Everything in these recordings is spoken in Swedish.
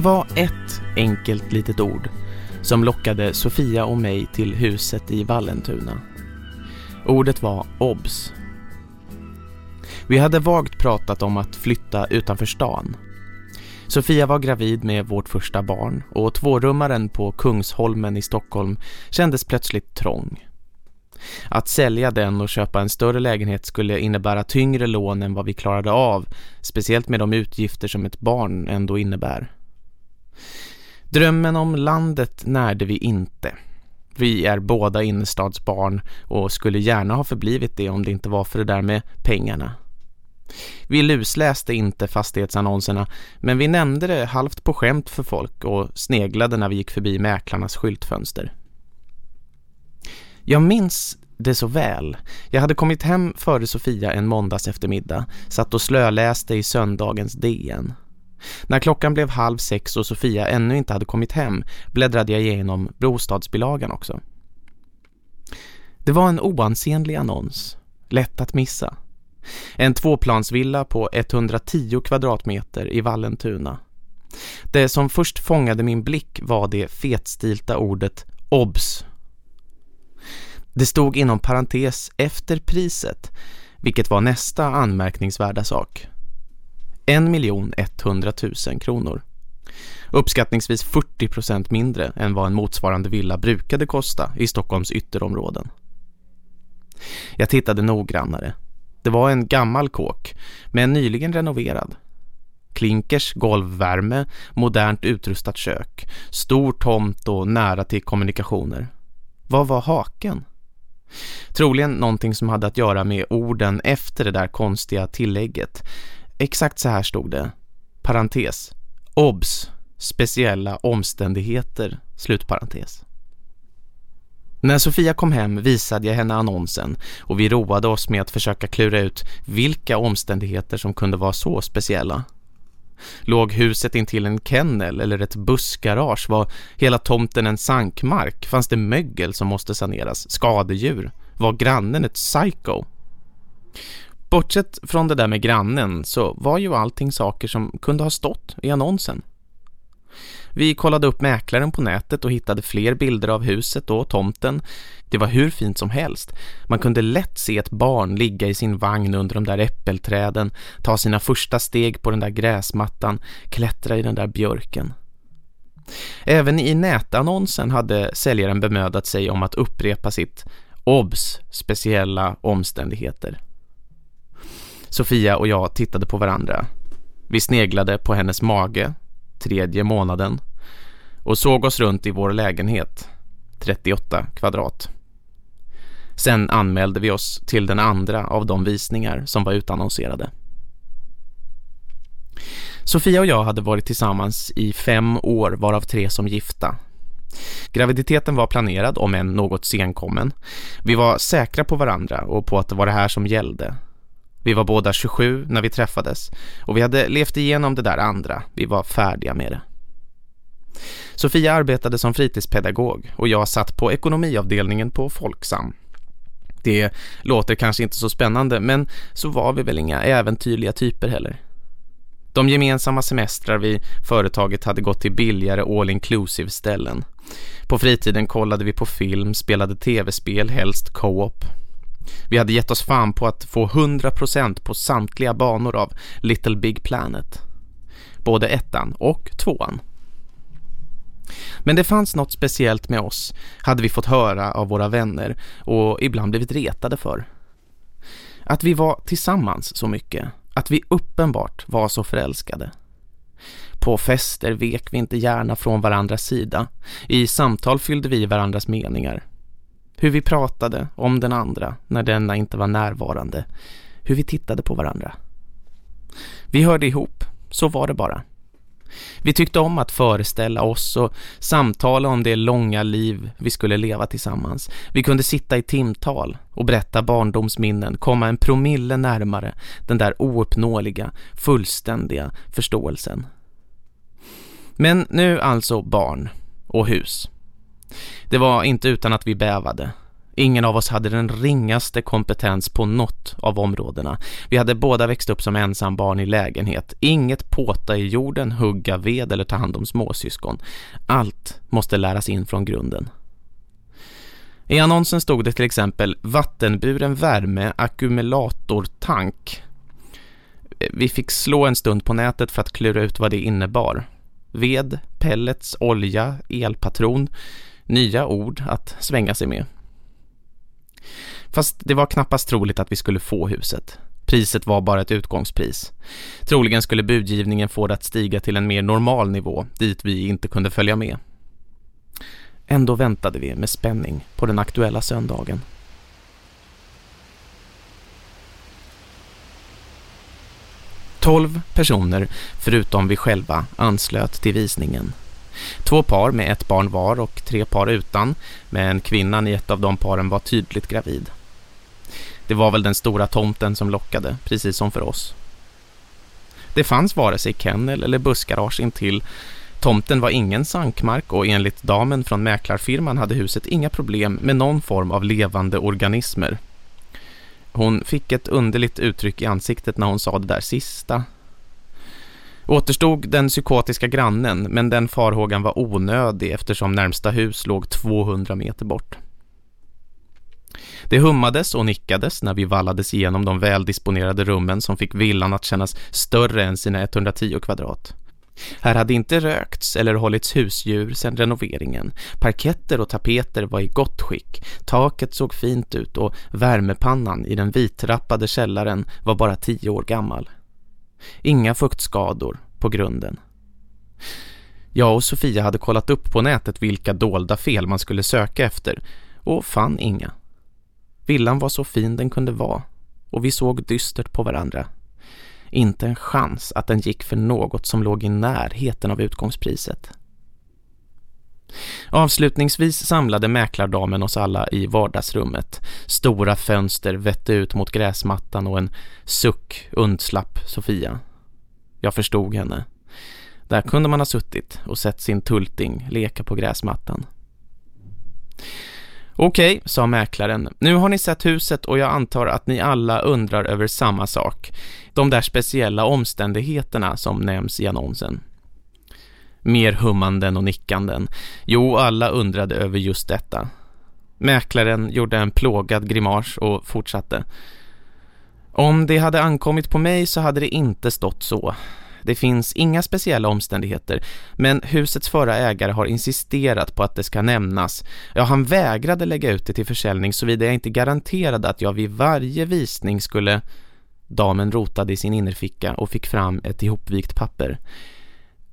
Det var ett enkelt litet ord som lockade Sofia och mig till huset i Vallentuna. Ordet var obs. Vi hade vagt pratat om att flytta utanför stan. Sofia var gravid med vårt första barn och tvårummaren på Kungsholmen i Stockholm kändes plötsligt trång. Att sälja den och köpa en större lägenhet skulle innebära tyngre lån än vad vi klarade av, speciellt med de utgifter som ett barn ändå innebär. Drömmen om landet närde vi inte. Vi är båda innerstadsbarn och skulle gärna ha förblivit det om det inte var för det där med pengarna. Vi lusläste inte fastighetsannonserna men vi nämnde det halvt på skämt för folk och sneglade när vi gick förbi mäklarnas skyltfönster. Jag minns det så väl. Jag hade kommit hem före Sofia en måndags eftermiddag, satt och slöläste i söndagens DN. När klockan blev halv sex och Sofia ännu inte hade kommit hem bläddrade jag igenom Brostadsbilagan också. Det var en oansenlig annons, lätt att missa. En tvåplansvilla på 110 kvadratmeter i Vallentuna. Det som först fångade min blick var det fetstilta ordet OBS. Det stod inom parentes efter priset, vilket var nästa anmärkningsvärda sak. 1 100 000 kronor. Uppskattningsvis 40% mindre än vad en motsvarande villa brukade kosta i Stockholms ytterområden. Jag tittade noggrannare. Det var en gammal kåk, men nyligen renoverad. Klinkers golvvärme, modernt utrustat kök, stor tomt och nära till kommunikationer. Vad var haken? Troligen någonting som hade att göra med orden efter det där konstiga tillägget. Exakt så här stod det. Parentes. Obs. Speciella omständigheter. Slutparentes. När Sofia kom hem visade jag henne annonsen och vi roade oss med att försöka klura ut vilka omständigheter som kunde vara så speciella. Låg huset intill en kennel eller ett bussgarage? Var hela tomten en sankmark? Fanns det mögel som måste saneras? Skadedjur? Var grannen ett psycho? Bortsett från det där med grannen så var ju allting saker som kunde ha stått i annonsen. Vi kollade upp mäklaren på nätet och hittade fler bilder av huset och tomten. Det var hur fint som helst. Man kunde lätt se ett barn ligga i sin vagn under de där äppelträden, ta sina första steg på den där gräsmattan, klättra i den där björken. Även i nätannonsen hade säljaren bemödat sig om att upprepa sitt obs speciella omständigheter. Sofia och jag tittade på varandra. Vi sneglade på hennes mage tredje månaden och såg oss runt i vår lägenhet, 38 kvadrat. Sen anmälde vi oss till den andra av de visningar som var utannonserade. Sofia och jag hade varit tillsammans i fem år varav tre som gifta. Graviditeten var planerad om än något senkommen. Vi var säkra på varandra och på att det var det här som gällde. Vi var båda 27 när vi träffades och vi hade levt igenom det där andra. Vi var färdiga med det. Sofia arbetade som fritidspedagog och jag satt på ekonomiavdelningen på Folksam. Det låter kanske inte så spännande men så var vi väl inga äventyrliga typer heller. De gemensamma semestrar vi företaget hade gått till billigare all-inclusive ställen. På fritiden kollade vi på film, spelade tv-spel, helst co-op. Vi hade gett oss fan på att få 100% på samtliga banor av Little Big Planet. Både ettan och tvåan. Men det fanns något speciellt med oss, hade vi fått höra av våra vänner och ibland blivit retade för. Att vi var tillsammans så mycket, att vi uppenbart var så förälskade. På fester vek vi inte gärna från varandras sida. I samtal fyllde vi varandras meningar. Hur vi pratade om den andra när denna inte var närvarande. Hur vi tittade på varandra. Vi hörde ihop, så var det bara. Vi tyckte om att föreställa oss och samtala om det långa liv vi skulle leva tillsammans. Vi kunde sitta i timtal och berätta barndomsminnen, komma en promille närmare den där ouppnåeliga, fullständiga förståelsen. Men nu alltså barn och hus. Det var inte utan att vi bävade. Ingen av oss hade den ringaste kompetens på något av områdena. Vi hade båda växt upp som ensam barn i lägenhet. Inget påta i jorden, hugga ved eller ta hand om småsyskon. Allt måste läras in från grunden. I annonsen stod det till exempel vattenburen värme ackumulatortank. Vi fick slå en stund på nätet för att klura ut vad det innebar. Ved, pellets, olja, elpatron, nya ord att svänga sig med. Fast det var knappast troligt att vi skulle få huset. Priset var bara ett utgångspris. Troligen skulle budgivningen få det att stiga till en mer normal nivå, dit vi inte kunde följa med. Ändå väntade vi med spänning på den aktuella söndagen. Tolv personer, förutom vi själva, anslöt till visningen. Två par med ett barn var och tre par utan, men kvinnan i ett av de paren var tydligt gravid. Det var väl den stora tomten som lockade, precis som för oss. Det fanns vare sig kennel eller bussgarage intill. Tomten var ingen sankmark och enligt damen från mäklarfirman hade huset inga problem med någon form av levande organismer. Hon fick ett underligt uttryck i ansiktet när hon sa det där sista. Återstod den psykotiska grannen men den farhågan var onödig eftersom närmsta hus låg 200 meter bort. Det hummades och nickades när vi vallades igenom de väldisponerade rummen som fick villan att kännas större än sina 110 kvadrat. Här hade inte rökts eller hållits husdjur sedan renoveringen. Parketter och tapeter var i gott skick. Taket såg fint ut och värmepannan i den vitrappade källaren var bara tio år gammal. Inga fuktskador på grunden. Jag och Sofia hade kollat upp på nätet vilka dolda fel man skulle söka efter och fann inga. Villan var så fin den kunde vara och vi såg dystert på varandra. Inte en chans att den gick för något som låg i närheten av utgångspriset. Avslutningsvis samlade mäklardamen oss alla i vardagsrummet. Stora fönster vette ut mot gräsmattan och en suck undslapp Sofia. Jag förstod henne. Där kunde man ha suttit och sett sin tulting leka på gräsmattan. Okej, sa mäklaren. Nu har ni sett huset och jag antar att ni alla undrar över samma sak. De där speciella omständigheterna som nämns i annonsen. Mer hummanden och nickanden. Jo, alla undrade över just detta. Mäklaren gjorde en plågad grimas och fortsatte. Om det hade ankommit på mig så hade det inte stått så. Det finns inga speciella omständigheter, men husets förra ägare har insisterat på att det ska nämnas. Ja, han vägrade lägga ut det till försäljning såvida jag inte garanterade att jag vid varje visning skulle... Damen rotade i sin innerficka och fick fram ett ihopvikt papper.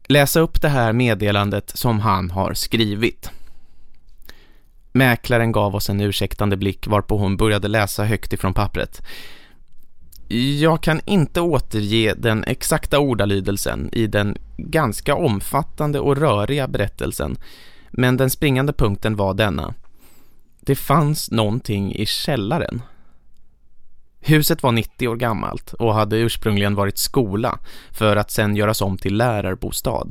Läsa upp det här meddelandet som han har skrivit. Mäklaren gav oss en ursäktande blick varpå hon började läsa högt ifrån pappret. Jag kan inte återge den exakta ordalydelsen i den ganska omfattande och röriga berättelsen, men den springande punkten var denna. Det fanns någonting i källaren. Huset var 90 år gammalt och hade ursprungligen varit skola för att sedan göras om till lärarbostad.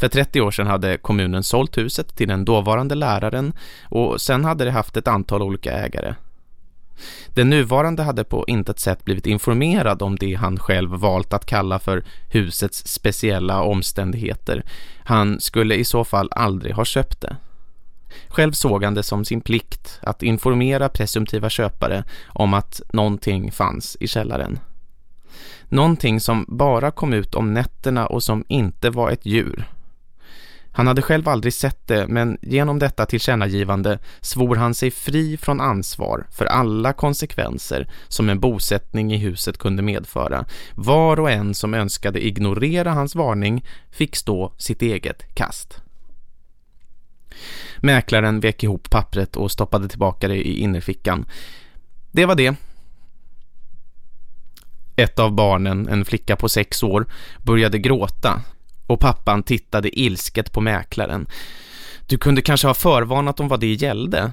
För 30 år sedan hade kommunen sålt huset till den dåvarande läraren och sen hade det haft ett antal olika ägare. Den nuvarande hade på intet sätt blivit informerad om det han själv valt att kalla för husets speciella omständigheter. Han skulle i så fall aldrig ha köpt det. Själv såg han det som sin plikt att informera presumtiva köpare om att någonting fanns i källaren. Någonting som bara kom ut om nätterna och som inte var ett djur han hade själv aldrig sett det men genom detta tillkännagivande svor han sig fri från ansvar för alla konsekvenser som en bosättning i huset kunde medföra. Var och en som önskade ignorera hans varning fick stå sitt eget kast. Mäklaren vek ihop pappret och stoppade tillbaka det i innerfickan. Det var det. Ett av barnen, en flicka på sex år, började gråta och pappan tittade ilsket på mäklaren. Du kunde kanske ha förvarnat om vad det gällde.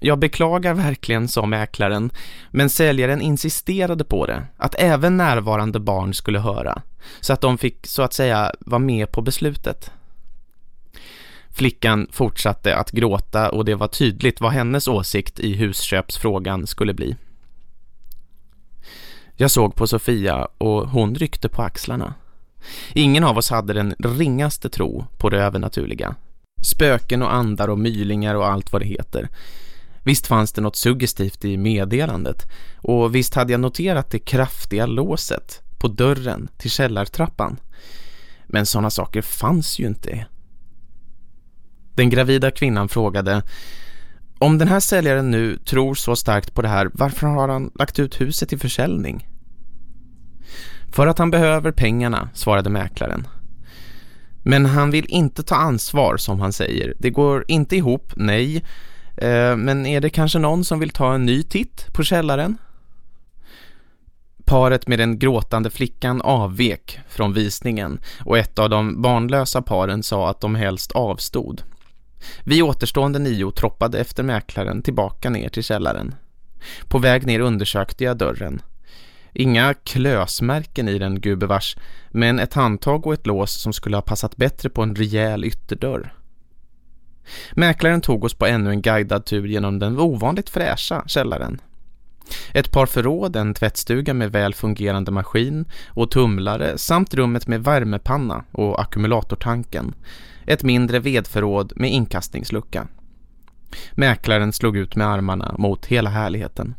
Jag beklagar verkligen, sa mäklaren, men säljaren insisterade på det, att även närvarande barn skulle höra, så att de fick så att säga vara med på beslutet. Flickan fortsatte att gråta och det var tydligt vad hennes åsikt i husköpsfrågan skulle bli. Jag såg på Sofia och hon ryckte på axlarna. Ingen av oss hade den ringaste tro på det övernaturliga. Spöken och andar och mylingar och allt vad det heter. Visst fanns det något suggestivt i meddelandet och visst hade jag noterat det kraftiga låset på dörren till källartrappan. Men sådana saker fanns ju inte. Den gravida kvinnan frågade Om den här säljaren nu tror så starkt på det här, varför har han lagt ut huset i försäljning? För att han behöver pengarna, svarade mäklaren. Men han vill inte ta ansvar som han säger. Det går inte ihop, nej. Eh, men är det kanske någon som vill ta en ny titt på källaren? Paret med den gråtande flickan avvek från visningen och ett av de barnlösa paren sa att de helst avstod. Vi återstående nio troppade efter mäklaren tillbaka ner till källaren. På väg ner undersökte jag dörren. Inga klösmärken i den gubevars, men ett handtag och ett lås som skulle ha passat bättre på en rejäl ytterdörr. Mäklaren tog oss på ännu en guidad tur genom den ovanligt fräscha källaren. Ett par förråd, en tvättstuga med väl fungerande maskin och tumlare samt rummet med värmepanna och ackumulatortanken. Ett mindre vedförråd med inkastningslucka. Mäklaren slog ut med armarna mot hela härligheten.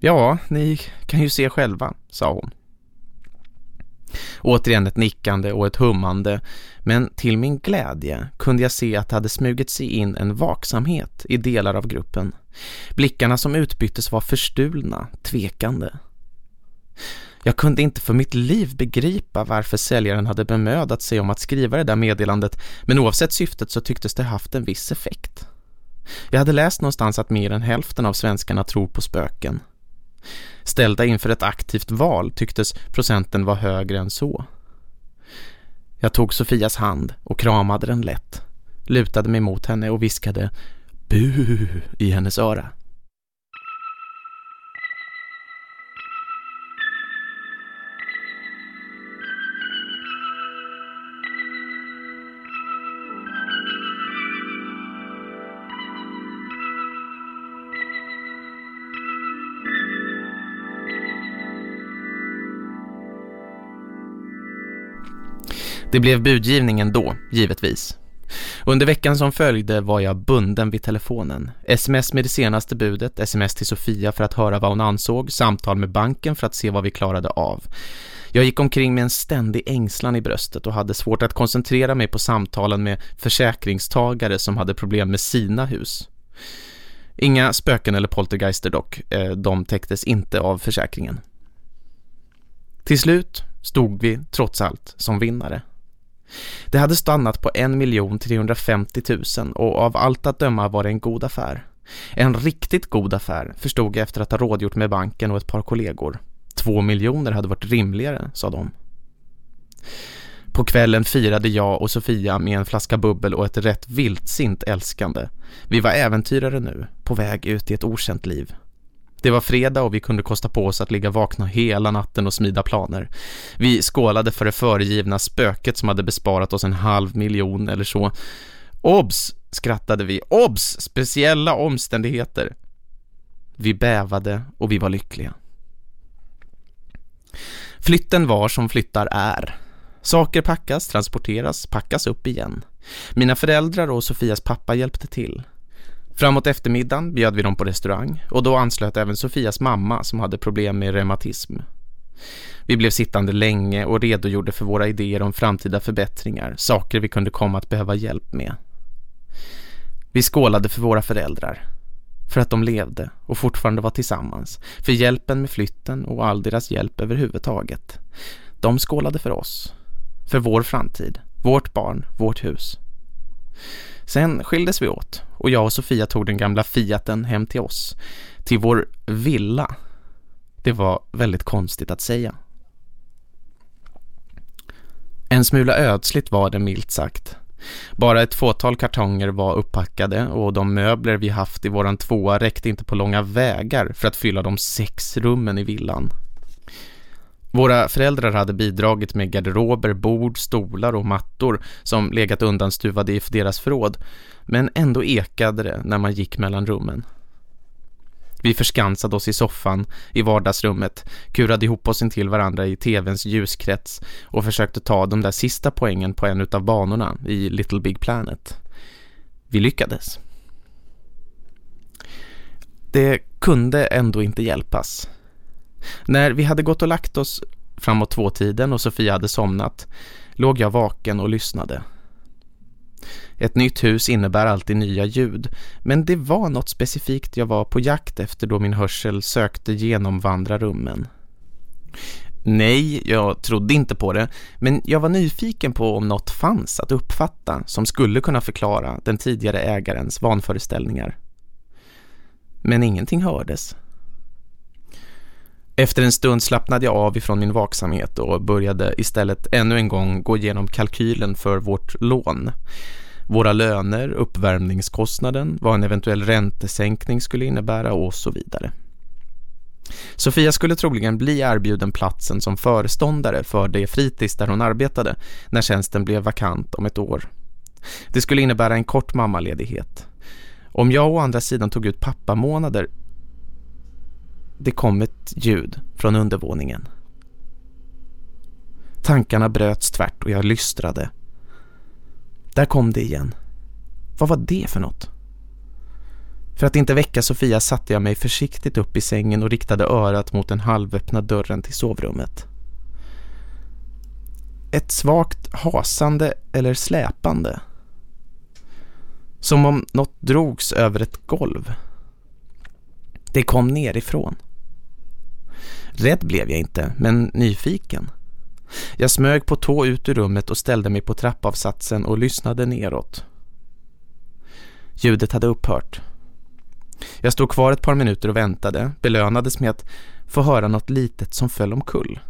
Ja, ni kan ju se själva, sa hon. Återigen ett nickande och ett hummande, men till min glädje kunde jag se att det hade smugit sig in en vaksamhet i delar av gruppen. Blickarna som utbyttes var förstulna, tvekande. Jag kunde inte för mitt liv begripa varför säljaren hade bemödat sig om att skriva det där meddelandet, men oavsett syftet så tycktes det haft en viss effekt. Jag hade läst någonstans att mer än hälften av svenskarna tror på spöken. Ställda inför ett aktivt val tycktes procenten vara högre än så. Jag tog Sofias hand och kramade den lätt, lutade mig mot henne och viskade bu i hennes öra. Det blev budgivningen då, givetvis. Under veckan som följde var jag bunden vid telefonen. Sms med det senaste budet, sms till Sofia för att höra vad hon ansåg, samtal med banken för att se vad vi klarade av. Jag gick omkring med en ständig ängslan i bröstet och hade svårt att koncentrera mig på samtalen med försäkringstagare som hade problem med sina hus. Inga spöken eller poltergeister dock, eh, de täcktes inte av försäkringen. Till slut stod vi trots allt som vinnare. Det hade stannat på 1 350 000 och av allt att döma var det en god affär. En riktigt god affär förstod jag efter att ha rådgjort med banken och ett par kollegor. Två miljoner hade varit rimligare, sa de. På kvällen firade jag och Sofia med en flaska bubbel och ett rätt vildsint älskande. Vi var äventyrare nu, på väg ut i ett okänt liv. Det var fredag och vi kunde kosta på oss att ligga vakna hela natten och smida planer. Vi skålade för det föregivna spöket som hade besparat oss en halv miljon eller så. Obs, skrattade vi. Obs, speciella omständigheter. Vi bävade och vi var lyckliga. Flytten var som flyttar är. Saker packas, transporteras, packas upp igen. Mina föräldrar och Sofias pappa hjälpte till. Framåt eftermiddagen bjöd vi dem på restaurang och då anslöt även Sofias mamma som hade problem med reumatism. Vi blev sittande länge och redogjorde för våra idéer om framtida förbättringar, saker vi kunde komma att behöva hjälp med. Vi skålade för våra föräldrar, för att de levde och fortfarande var tillsammans, för hjälpen med flytten och all deras hjälp överhuvudtaget. De skålade för oss, för vår framtid, vårt barn, vårt hus. Sen skildes vi åt och jag och Sofia tog den gamla Fiaten hem till oss. Till vår villa. Det var väldigt konstigt att säga. En smula ödsligt var det milt sagt. Bara ett fåtal kartonger var uppackade och de möbler vi haft i våran tvåa räckte inte på långa vägar för att fylla de sex rummen i villan. Våra föräldrar hade bidragit med garderober, bord, stolar och mattor som legat undanstuvade i deras förråd, men ändå ekade det när man gick mellan rummen. Vi förskansade oss i soffan i vardagsrummet, kurade ihop oss in till varandra i tvns ljuskrets och försökte ta de där sista poängen på en av banorna i Little Big Planet. Vi lyckades. Det kunde ändå inte hjälpas. När vi hade gått och lagt oss framåt tvåtiden och Sofia hade somnat låg jag vaken och lyssnade. Ett nytt hus innebär alltid nya ljud, men det var något specifikt jag var på jakt efter då min hörsel sökte genomvandra rummen. Nej, jag trodde inte på det, men jag var nyfiken på om något fanns att uppfatta som skulle kunna förklara den tidigare ägarens vanföreställningar. Men ingenting hördes. Efter en stund slappnade jag av ifrån min vaksamhet och började istället ännu en gång gå igenom kalkylen för vårt lån. Våra löner, uppvärmningskostnaden, vad en eventuell räntesänkning skulle innebära och så vidare. Sofia skulle troligen bli erbjuden platsen som föreståndare för det fritids där hon arbetade när tjänsten blev vakant om ett år. Det skulle innebära en kort mammaledighet. Om jag å andra sidan tog ut pappamånader det kom ett ljud från undervåningen. Tankarna bröts tvärt och jag lystrade. Där kom det igen. Vad var det för något? För att inte väcka Sofia satte jag mig försiktigt upp i sängen och riktade örat mot den halvöppna dörren till sovrummet. Ett svagt hasande eller släpande. Som om något drogs över ett golv. Det kom nerifrån. Rädd blev jag inte, men nyfiken. Jag smög på tå ut ur rummet och ställde mig på trappavsatsen och lyssnade neråt. Ljudet hade upphört. Jag stod kvar ett par minuter och väntade, belönades med att få höra något litet som föll omkull.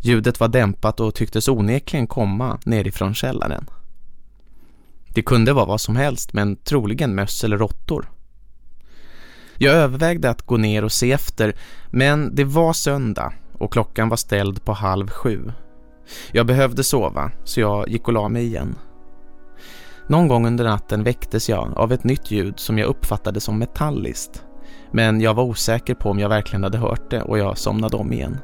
Ljudet var dämpat och tycktes onekligen komma nerifrån källaren. Det kunde vara vad som helst, men troligen möss eller råttor. Jag övervägde att gå ner och se efter, men det var söndag och klockan var ställd på halv sju. Jag behövde sova, så jag gick och la mig igen. Någon gång under natten väcktes jag av ett nytt ljud som jag uppfattade som metalliskt. Men jag var osäker på om jag verkligen hade hört det och jag somnade om igen.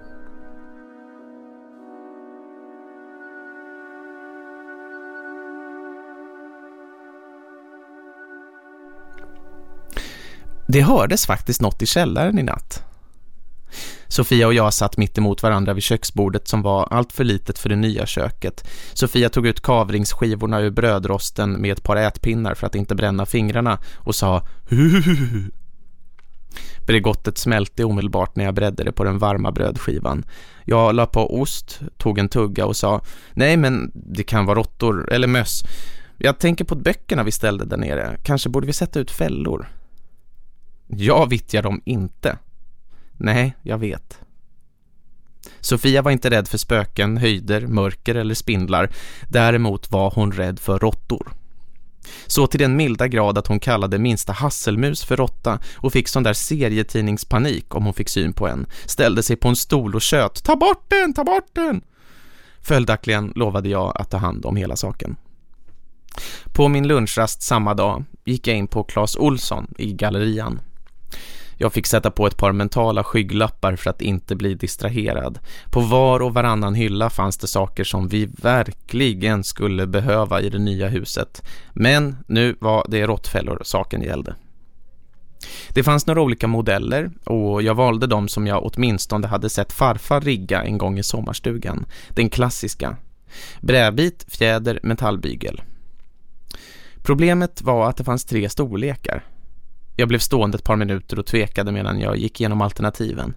Det hördes faktiskt något i källaren i natt. Sofia och jag satt mitt emot varandra vid köksbordet som var allt för litet för det nya köket. Sofia tog ut kavringsskivorna ur brödrosten med ett par ätpinnar för att inte bränna fingrarna och sa Huhuhuhu. Bregottet smälte omedelbart när jag bredde det på den varma brödskivan. Jag la på ost, tog en tugga och sa Nej men det kan vara råttor eller möss. Jag tänker på böckerna vi ställde där nere. Kanske borde vi sätta ut fällor. Jag vittjar dem inte. Nej, jag vet. Sofia var inte rädd för spöken, höjder, mörker eller spindlar. Däremot var hon rädd för råttor. Så till den milda grad att hon kallade minsta hasselmus för råtta och fick sån där serietidningspanik om hon fick syn på en. Ställde sig på en stol och kött. Ta bort den, ta bort den! Följaktligen lovade jag att ta hand om hela saken. På min lunchrast samma dag gick jag in på Claes Olsson i gallerian. Jag fick sätta på ett par mentala skygglappar för att inte bli distraherad. På var och varannan hylla fanns det saker som vi verkligen skulle behöva i det nya huset. Men nu var det råttfällor saken gällde. Det fanns några olika modeller och jag valde de som jag åtminstone hade sett farfar rigga en gång i sommarstugan. Den klassiska. Brädbit, fjäder, metallbygel. Problemet var att det fanns tre storlekar. Jag blev stående ett par minuter och tvekade medan jag gick igenom alternativen.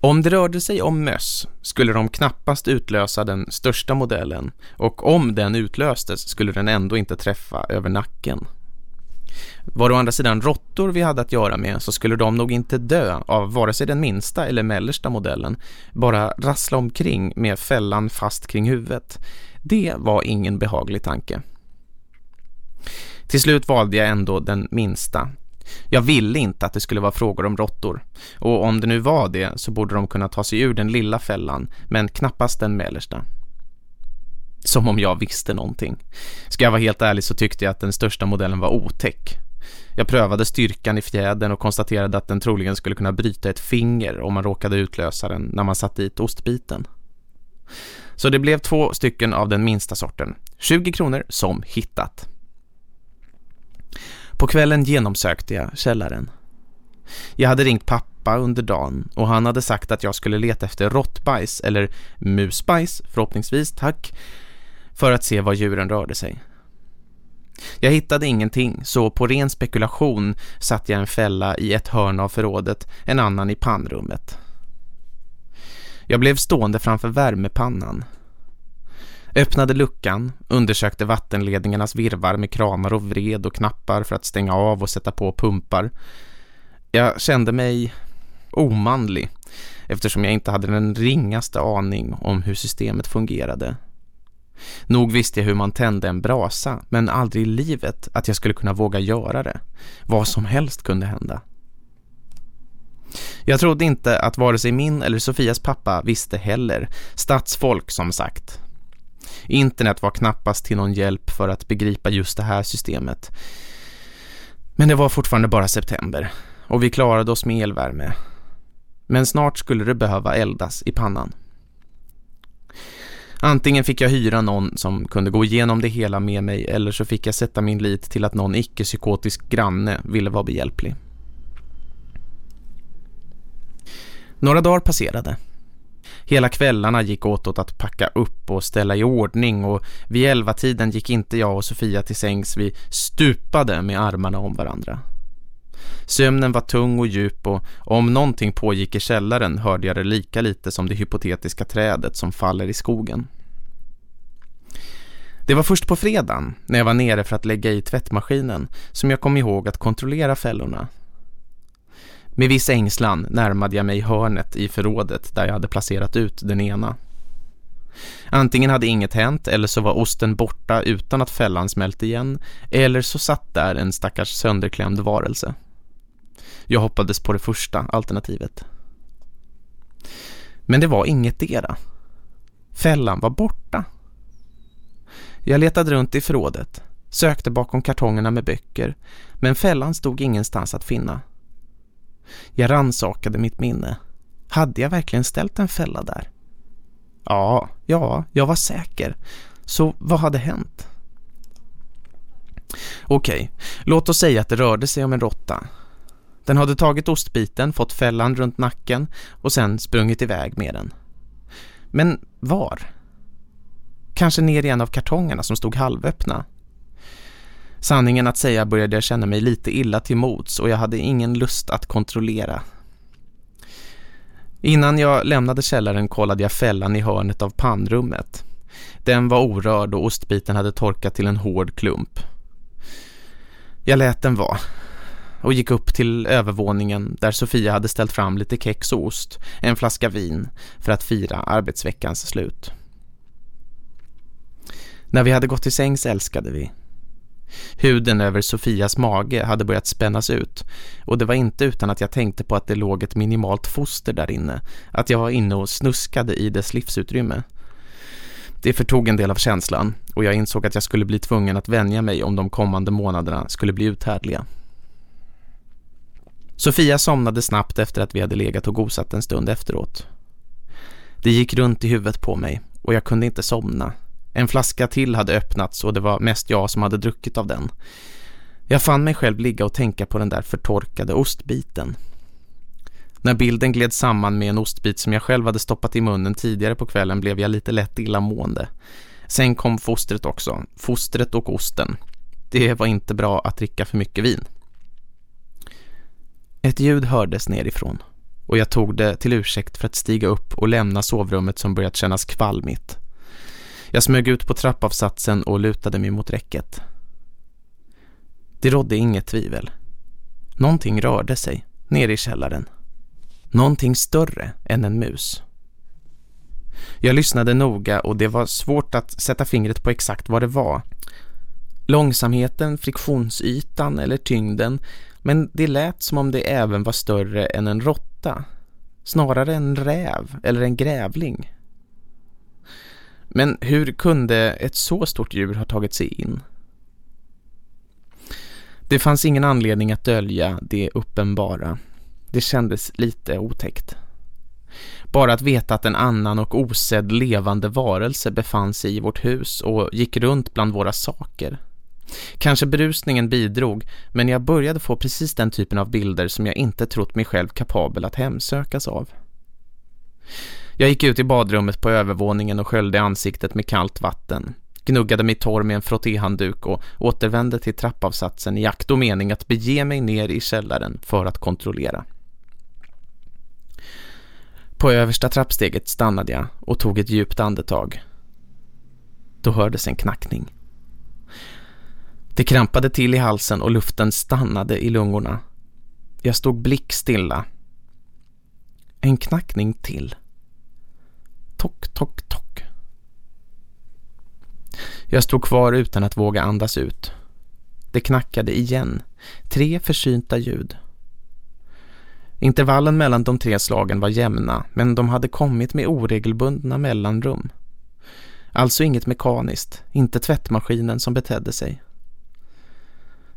Om det rörde sig om möss skulle de knappast utlösa den största modellen och om den utlöstes skulle den ändå inte träffa över nacken. Var det å andra sidan råttor vi hade att göra med så skulle de nog inte dö av vare sig den minsta eller mellersta modellen, bara rassla omkring med fällan fast kring huvudet. Det var ingen behaglig tanke. Till slut valde jag ändå den minsta, Jag ville inte att det skulle vara frågor om råttor. Och om det nu var det så borde de kunna ta sig ur den lilla fällan, men knappast den mellersta. Som om jag visste någonting. Ska jag vara helt ärlig så tyckte jag att den största modellen var otäck. Jag prövade styrkan i fjädern och konstaterade att den troligen skulle kunna bryta ett finger om man råkade utlösa den när man satt dit ostbiten. Så det blev två stycken av den minsta sorten. 20 kronor som hittat. På kvällen genomsökte jag källaren. Jag hade ringt pappa under dagen och han hade sagt att jag skulle leta efter råttbajs eller musbajs, förhoppningsvis, tack, för att se var djuren rörde sig. Jag hittade ingenting så på ren spekulation satt jag en fälla i ett hörn av förrådet, en annan i pannrummet. Jag blev stående framför värmepannan. Öppnade luckan, undersökte vattenledningarnas virvar med kranar och vred och knappar för att stänga av och sätta på pumpar. Jag kände mig omanlig eftersom jag inte hade den ringaste aning om hur systemet fungerade. Nog visste jag hur man tände en brasa, men aldrig i livet att jag skulle kunna våga göra det. Vad som helst kunde hända. Jag trodde inte att vare sig min eller Sofias pappa visste heller. Stadsfolk som sagt. Internet var knappast till någon hjälp för att begripa just det här systemet. Men det var fortfarande bara september och vi klarade oss med elvärme. Men snart skulle det behöva eldas i pannan. Antingen fick jag hyra någon som kunde gå igenom det hela med mig eller så fick jag sätta min lit till att någon icke-psykotisk granne ville vara behjälplig. Några dagar passerade. Hela kvällarna gick åt åt att packa upp och ställa i ordning och vid elva tiden gick inte jag och Sofia till sängs. Vi stupade med armarna om varandra. Sömnen var tung och djup och om någonting pågick i källaren hörde jag det lika lite som det hypotetiska trädet som faller i skogen. Det var först på fredagen, när jag var nere för att lägga i tvättmaskinen, som jag kom ihåg att kontrollera fällorna. Med viss ängslan närmade jag mig hörnet i förrådet där jag hade placerat ut den ena. Antingen hade inget hänt eller så var osten borta utan att fällan smält igen eller så satt där en stackars sönderklämd varelse. Jag hoppades på det första alternativet. Men det var inget era. Fällan var borta. Jag letade runt i förrådet, sökte bakom kartongerna med böcker, men fällan stod ingenstans att finna. Jag ransakade mitt minne. Hade jag verkligen ställt en fälla där? Ja, ja, jag var säker. Så vad hade hänt? Okej, låt oss säga att det rörde sig om en råtta. Den hade tagit ostbiten, fått fällan runt nacken och sen sprungit iväg med den. Men var? Kanske ner i en av kartongerna som stod halvöppna. Sanningen att säga började jag känna mig lite illa till mods och jag hade ingen lust att kontrollera. Innan jag lämnade källaren kollade jag fällan i hörnet av pannrummet. Den var orörd och ostbiten hade torkat till en hård klump. Jag lät den vara och gick upp till övervåningen där Sofia hade ställt fram lite kex och ost, en flaska vin för att fira arbetsveckans slut. När vi hade gått till sängs älskade vi. Huden över Sofias mage hade börjat spännas ut och det var inte utan att jag tänkte på att det låg ett minimalt foster där inne, att jag var inne och snuskade i dess livsutrymme. Det förtog en del av känslan och jag insåg att jag skulle bli tvungen att vänja mig om de kommande månaderna skulle bli uthärdliga. Sofia somnade snabbt efter att vi hade legat och gosat en stund efteråt. Det gick runt i huvudet på mig och jag kunde inte somna en flaska till hade öppnats och det var mest jag som hade druckit av den. Jag fann mig själv ligga och tänka på den där förtorkade ostbiten. När bilden gled samman med en ostbit som jag själv hade stoppat i munnen tidigare på kvällen blev jag lite lätt illamående. Sen kom fostret också. Fostret och osten. Det var inte bra att dricka för mycket vin. Ett ljud hördes nerifrån och jag tog det till ursäkt för att stiga upp och lämna sovrummet som börjat kännas kvalmigt. Jag smög ut på trappavsatsen och lutade mig mot räcket. Det rådde inget tvivel. Någonting rörde sig nere i källaren. Någonting större än en mus. Jag lyssnade noga och det var svårt att sätta fingret på exakt vad det var. Långsamheten, friktionsytan eller tyngden Men det lät som om det även var större än en råtta. Snarare en räv eller en grävling. Men hur kunde ett så stort djur ha tagit sig in? Det fanns ingen anledning att dölja det uppenbara. Det kändes lite otäckt. Bara att veta att en annan och osedd levande varelse befann sig i vårt hus och gick runt bland våra saker. Kanske berusningen bidrog, men jag började få precis den typen av bilder som jag inte trott mig själv kapabel att hemsökas av. Jag gick ut i badrummet på övervåningen och sköljde ansiktet med kallt vatten. Gnuggade mig torr med en frottéhandduk och återvände till trappavsatsen i akt och mening att bege mig ner i källaren för att kontrollera. På översta trappsteget stannade jag och tog ett djupt andetag. Då hördes en knackning. Det krampade till i halsen och luften stannade i lungorna. Jag stod blickstilla. En knackning till. Tock, tock, tock. Jag stod kvar utan att våga andas ut. Det knackade igen. Tre försynta ljud. Intervallen mellan de tre slagen var jämna, men de hade kommit med oregelbundna mellanrum. Alltså inget mekaniskt, inte tvättmaskinen som betedde sig.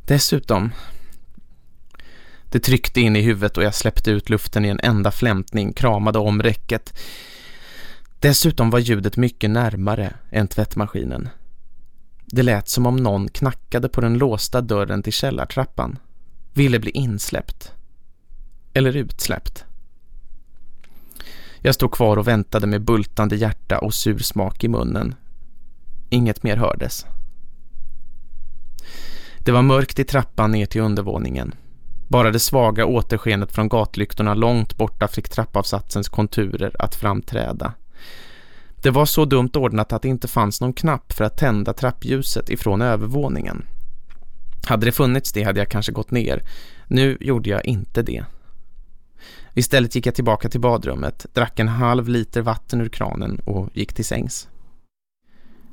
Dessutom... Det tryckte in i huvudet och jag släppte ut luften i en enda flämtning, kramade om räcket. Dessutom var ljudet mycket närmare än tvättmaskinen. Det lät som om någon knackade på den låsta dörren till källartrappan. Ville bli insläppt. Eller utsläppt. Jag stod kvar och väntade med bultande hjärta och sur smak i munnen. Inget mer hördes. Det var mörkt i trappan ner till undervåningen. Bara det svaga återskenet från gatlyktorna långt borta fick trappavsatsens konturer att framträda. Det var så dumt ordnat att det inte fanns någon knapp för att tända trappljuset ifrån övervåningen. Hade det funnits det hade jag kanske gått ner. Nu gjorde jag inte det. Istället gick jag tillbaka till badrummet, drack en halv liter vatten ur kranen och gick till sängs.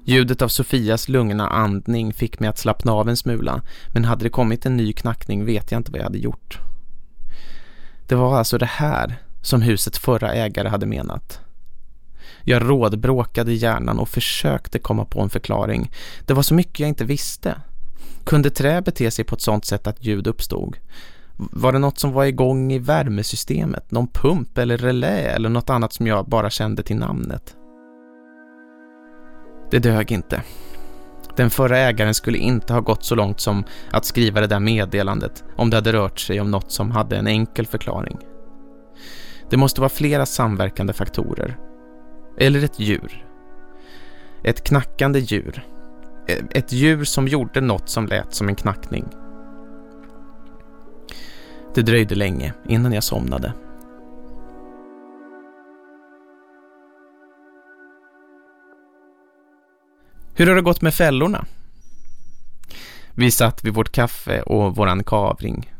Ljudet av Sofias lugna andning fick mig att slappna av en smula, men hade det kommit en ny knackning vet jag inte vad jag hade gjort. Det var alltså det här som husets förra ägare hade menat. Jag rådbråkade hjärnan och försökte komma på en förklaring. Det var så mycket jag inte visste. Kunde trä bete sig på ett sådant sätt att ljud uppstod? Var det något som var igång i värmesystemet? Någon pump eller relä eller något annat som jag bara kände till namnet? Det dög inte. Den förra ägaren skulle inte ha gått så långt som att skriva det där meddelandet om det hade rört sig om något som hade en enkel förklaring. Det måste vara flera samverkande faktorer. Eller ett djur. Ett knackande djur. Ett djur som gjorde något som lät som en knackning. Det dröjde länge innan jag somnade. Hur har det gått med fällorna? Vi satt vid vårt kaffe och våran kavring.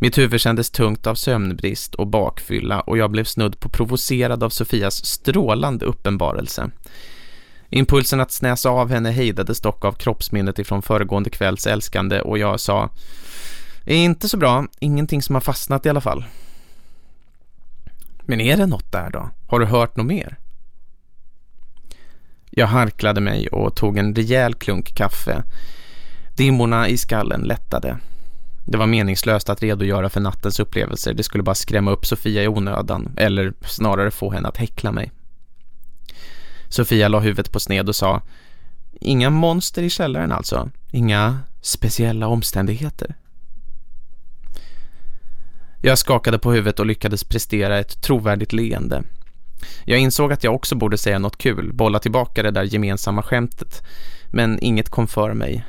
Mitt huvud kändes tungt av sömnbrist och bakfylla och jag blev snudd på provocerad av Sofias strålande uppenbarelse. Impulsen att snäsa av henne hejdades dock av kroppsminnet ifrån föregående kvälls älskande och jag sa är inte så bra, ingenting som har fastnat i alla fall. Men är det något där då? Har du hört något mer? Jag harklade mig och tog en rejäl klunk kaffe. Dimmorna i skallen lättade. Det var meningslöst att redogöra för nattens upplevelser. Det skulle bara skrämma upp Sofia i onödan. Eller snarare få henne att häckla mig. Sofia la huvudet på sned och sa Inga monster i källaren alltså. Inga speciella omständigheter. Jag skakade på huvudet och lyckades prestera ett trovärdigt leende. Jag insåg att jag också borde säga något kul, bolla tillbaka det där gemensamma skämtet. Men inget kom för mig.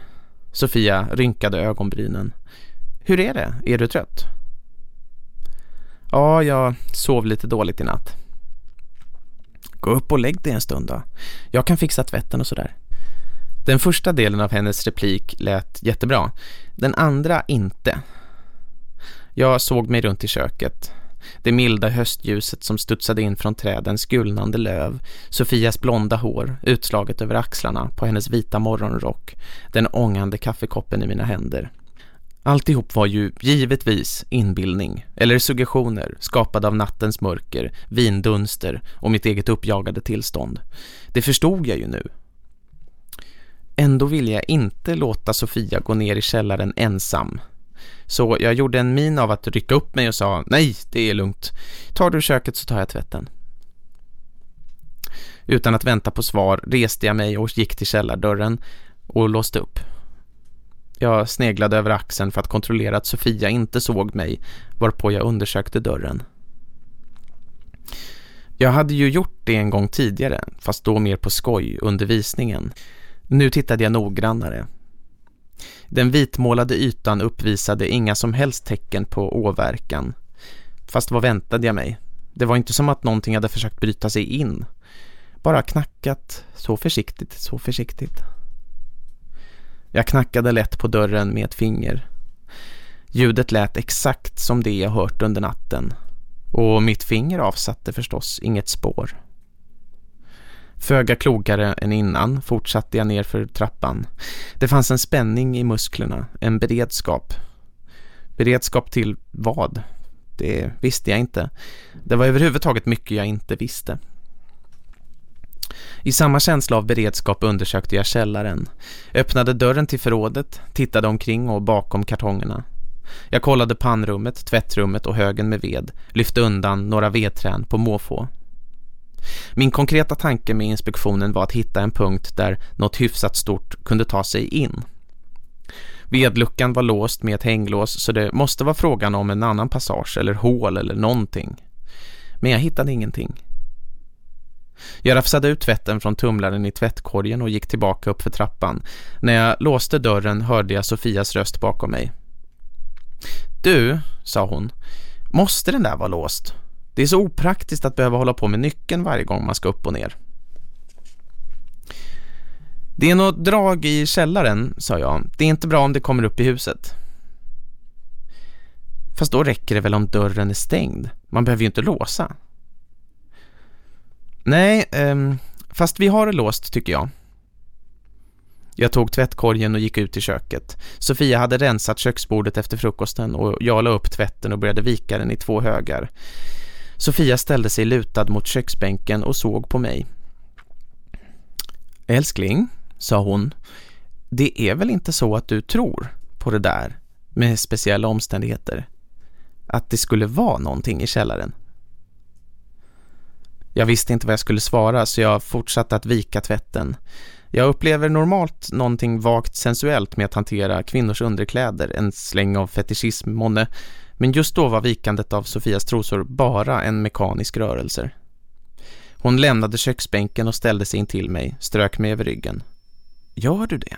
Sofia rynkade ögonbrynen. Hur är det? Är du trött? Ja, jag sov lite dåligt i natt. Gå upp och lägg dig en stund då. Jag kan fixa tvätten och sådär. Den första delen av hennes replik lät jättebra. Den andra inte. Jag såg mig runt i köket. Det milda höstljuset som studsade in från trädens gulnande löv, Sofias blonda hår utslaget över axlarna på hennes vita morgonrock, den ångande kaffekoppen i mina händer. Alltihop var ju givetvis inbildning eller suggestioner skapade av nattens mörker, vindunster och mitt eget uppjagade tillstånd. Det förstod jag ju nu. Ändå ville jag inte låta Sofia gå ner i källaren ensam. Så jag gjorde en min av att rycka upp mig och sa Nej, det är lugnt. Tar du köket så tar jag tvätten. Utan att vänta på svar reste jag mig och gick till källardörren och låste upp. Jag sneglade över axeln för att kontrollera att Sofia inte såg mig, varpå jag undersökte dörren. Jag hade ju gjort det en gång tidigare, fast då mer på skoj under visningen. Nu tittade jag noggrannare. Den vitmålade ytan uppvisade inga som helst tecken på åverkan. Fast vad väntade jag mig? Det var inte som att någonting hade försökt bryta sig in. Bara knackat, så försiktigt, så försiktigt. Jag knackade lätt på dörren med ett finger. Ljudet lät exakt som det jag hört under natten. Och mitt finger avsatte förstås inget spår. Föga klokare än innan fortsatte jag ner för trappan. Det fanns en spänning i musklerna, en beredskap. Beredskap till vad? Det visste jag inte. Det var överhuvudtaget mycket jag inte visste. I samma känsla av beredskap undersökte jag källaren. Öppnade dörren till förrådet, tittade omkring och bakom kartongerna. Jag kollade pannrummet, tvättrummet och högen med ved, lyfte undan några vedträn på måfå. Min konkreta tanke med inspektionen var att hitta en punkt där något hyfsat stort kunde ta sig in. Vedluckan var låst med ett hänglås så det måste vara frågan om en annan passage eller hål eller någonting. Men jag hittade ingenting. Jag rafsade ut tvätten från tumlaren i tvättkorgen och gick tillbaka upp för trappan. När jag låste dörren hörde jag Sofias röst bakom mig. Du, sa hon, måste den där vara låst? Det är så opraktiskt att behöva hålla på med nyckeln varje gång man ska upp och ner. Det är något drag i källaren, sa jag. Det är inte bra om det kommer upp i huset. Fast då räcker det väl om dörren är stängd. Man behöver ju inte låsa. Nej, um, fast vi har det låst tycker jag. Jag tog tvättkorgen och gick ut i köket. Sofia hade rensat köksbordet efter frukosten och jag la upp tvätten och började vika den i två högar. Sofia ställde sig lutad mot köksbänken och såg på mig. Älskling, sa hon, det är väl inte så att du tror på det där med speciella omständigheter? Att det skulle vara någonting i källaren? Jag visste inte vad jag skulle svara så jag fortsatte att vika tvätten. Jag upplever normalt någonting vagt sensuellt med att hantera kvinnors underkläder, en släng av fetischism månne, men just då var vikandet av Sofias trosor bara en mekanisk rörelse. Hon lämnade köksbänken och ställde sig in till mig, strök mig över ryggen. Gör du det?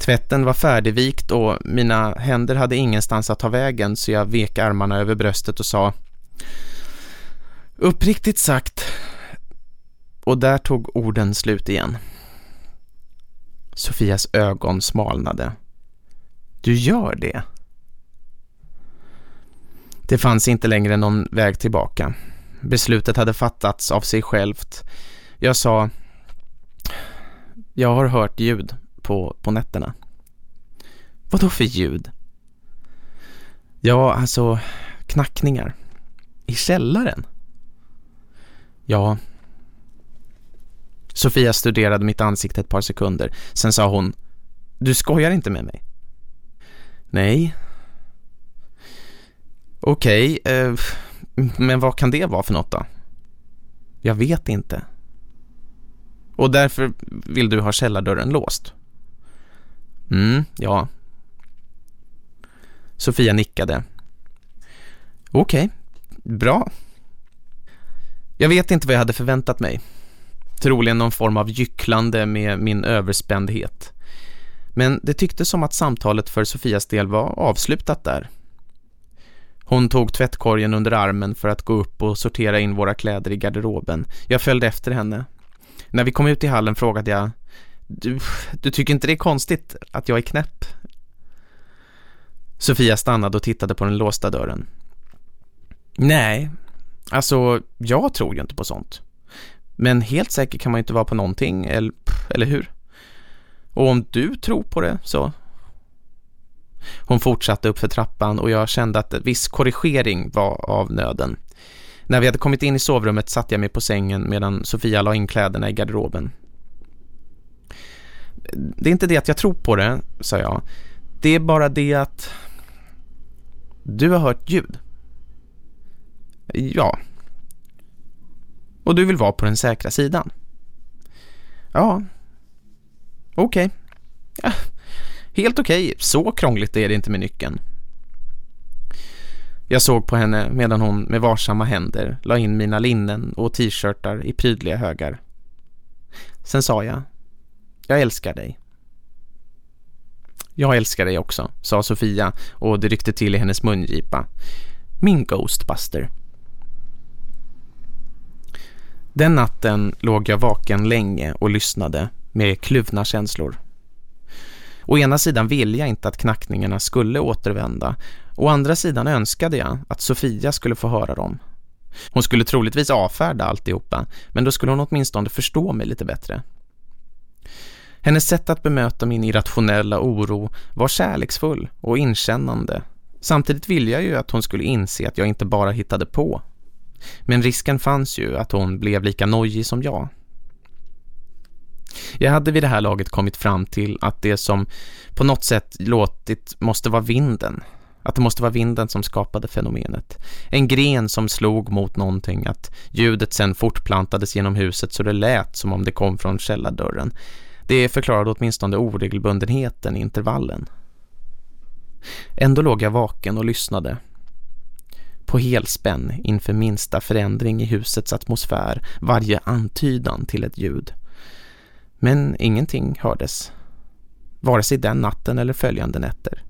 Tvätten var färdigvikt och mina händer hade ingenstans att ta vägen så jag vek armarna över bröstet och sa Uppriktigt sagt. Och där tog orden slut igen. Sofias ögon smalnade. Du gör det? Det fanns inte längre någon väg tillbaka. Beslutet hade fattats av sig självt. Jag sa Jag har hört ljud på, på nätterna. Vad då för ljud? Ja, alltså knackningar. I källaren? Ja. Sofia studerade mitt ansikte ett par sekunder. Sen sa hon, du skojar inte med mig? Nej. Okej, okay, eh, men vad kan det vara för något då? Jag vet inte. Och därför vill du ha källardörren låst? Mm, ja. Sofia nickade. Okej, okay, bra. Jag vet inte vad jag hade förväntat mig. Troligen någon form av gycklande med min överspändhet. Men det tycktes som att samtalet för Sofias del var avslutat där. Hon tog tvättkorgen under armen för att gå upp och sortera in våra kläder i garderoben. Jag följde efter henne. När vi kom ut i hallen frågade jag du, du tycker inte det är konstigt att jag är knäpp? Sofia stannade och tittade på den låsta dörren. Nej, Alltså, jag tror ju inte på sånt. Men helt säker kan man ju inte vara på någonting, eller, eller hur? Och om du tror på det så... Hon fortsatte upp för trappan och jag kände att viss korrigering var av nöden. När vi hade kommit in i sovrummet satte jag mig på sängen medan Sofia la in kläderna i garderoben. Det är inte det att jag tror på det, sa jag. Det är bara det att du har hört ljud. Ja. Och du vill vara på den säkra sidan. Ja. Okej. Okay. Ja. Helt okej. Okay. Så krångligt är det inte med nyckeln. Jag såg på henne medan hon med varsamma händer la in mina linnen och t-shirtar i prydliga högar. Sen sa jag, jag älskar dig. Jag älskar dig också, sa Sofia och det ryckte till i hennes mungipa. Min Ghostbuster. Den natten låg jag vaken länge och lyssnade med kluvna känslor. Å ena sidan ville jag inte att knackningarna skulle återvända. Å andra sidan önskade jag att Sofia skulle få höra dem. Hon skulle troligtvis avfärda alltihopa, men då skulle hon åtminstone förstå mig lite bättre. Hennes sätt att bemöta min irrationella oro var kärleksfull och inkännande. Samtidigt ville jag ju att hon skulle inse att jag inte bara hittade på. Men risken fanns ju att hon blev lika nojig som jag. Jag hade vid det här laget kommit fram till att det som på något sätt låtit måste vara vinden. Att det måste vara vinden som skapade fenomenet. En gren som slog mot någonting, att ljudet sen fortplantades genom huset så det lät som om det kom från källardörren. Det förklarade åtminstone oregelbundenheten i intervallen. Ändå låg jag vaken och lyssnade. På helspänn inför minsta förändring i husets atmosfär, varje antydan till ett ljud. Men ingenting hördes. Vare sig den natten eller följande nätter.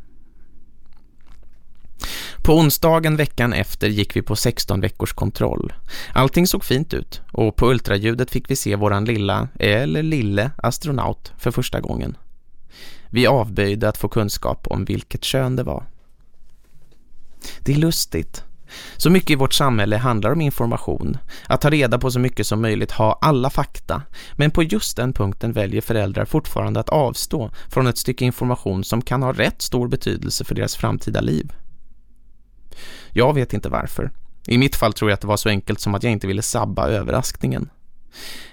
På onsdagen veckan efter gick vi på 16 veckors kontroll. Allting såg fint ut och på ultraljudet fick vi se våran lilla, eller lille, astronaut för första gången. Vi avböjde att få kunskap om vilket kön det var. Det är lustigt. Så mycket i vårt samhälle handlar om information. Att ta reda på så mycket som möjligt, ha alla fakta. Men på just den punkten väljer föräldrar fortfarande att avstå från ett stycke information som kan ha rätt stor betydelse för deras framtida liv. Jag vet inte varför. I mitt fall tror jag att det var så enkelt som att jag inte ville sabba överraskningen.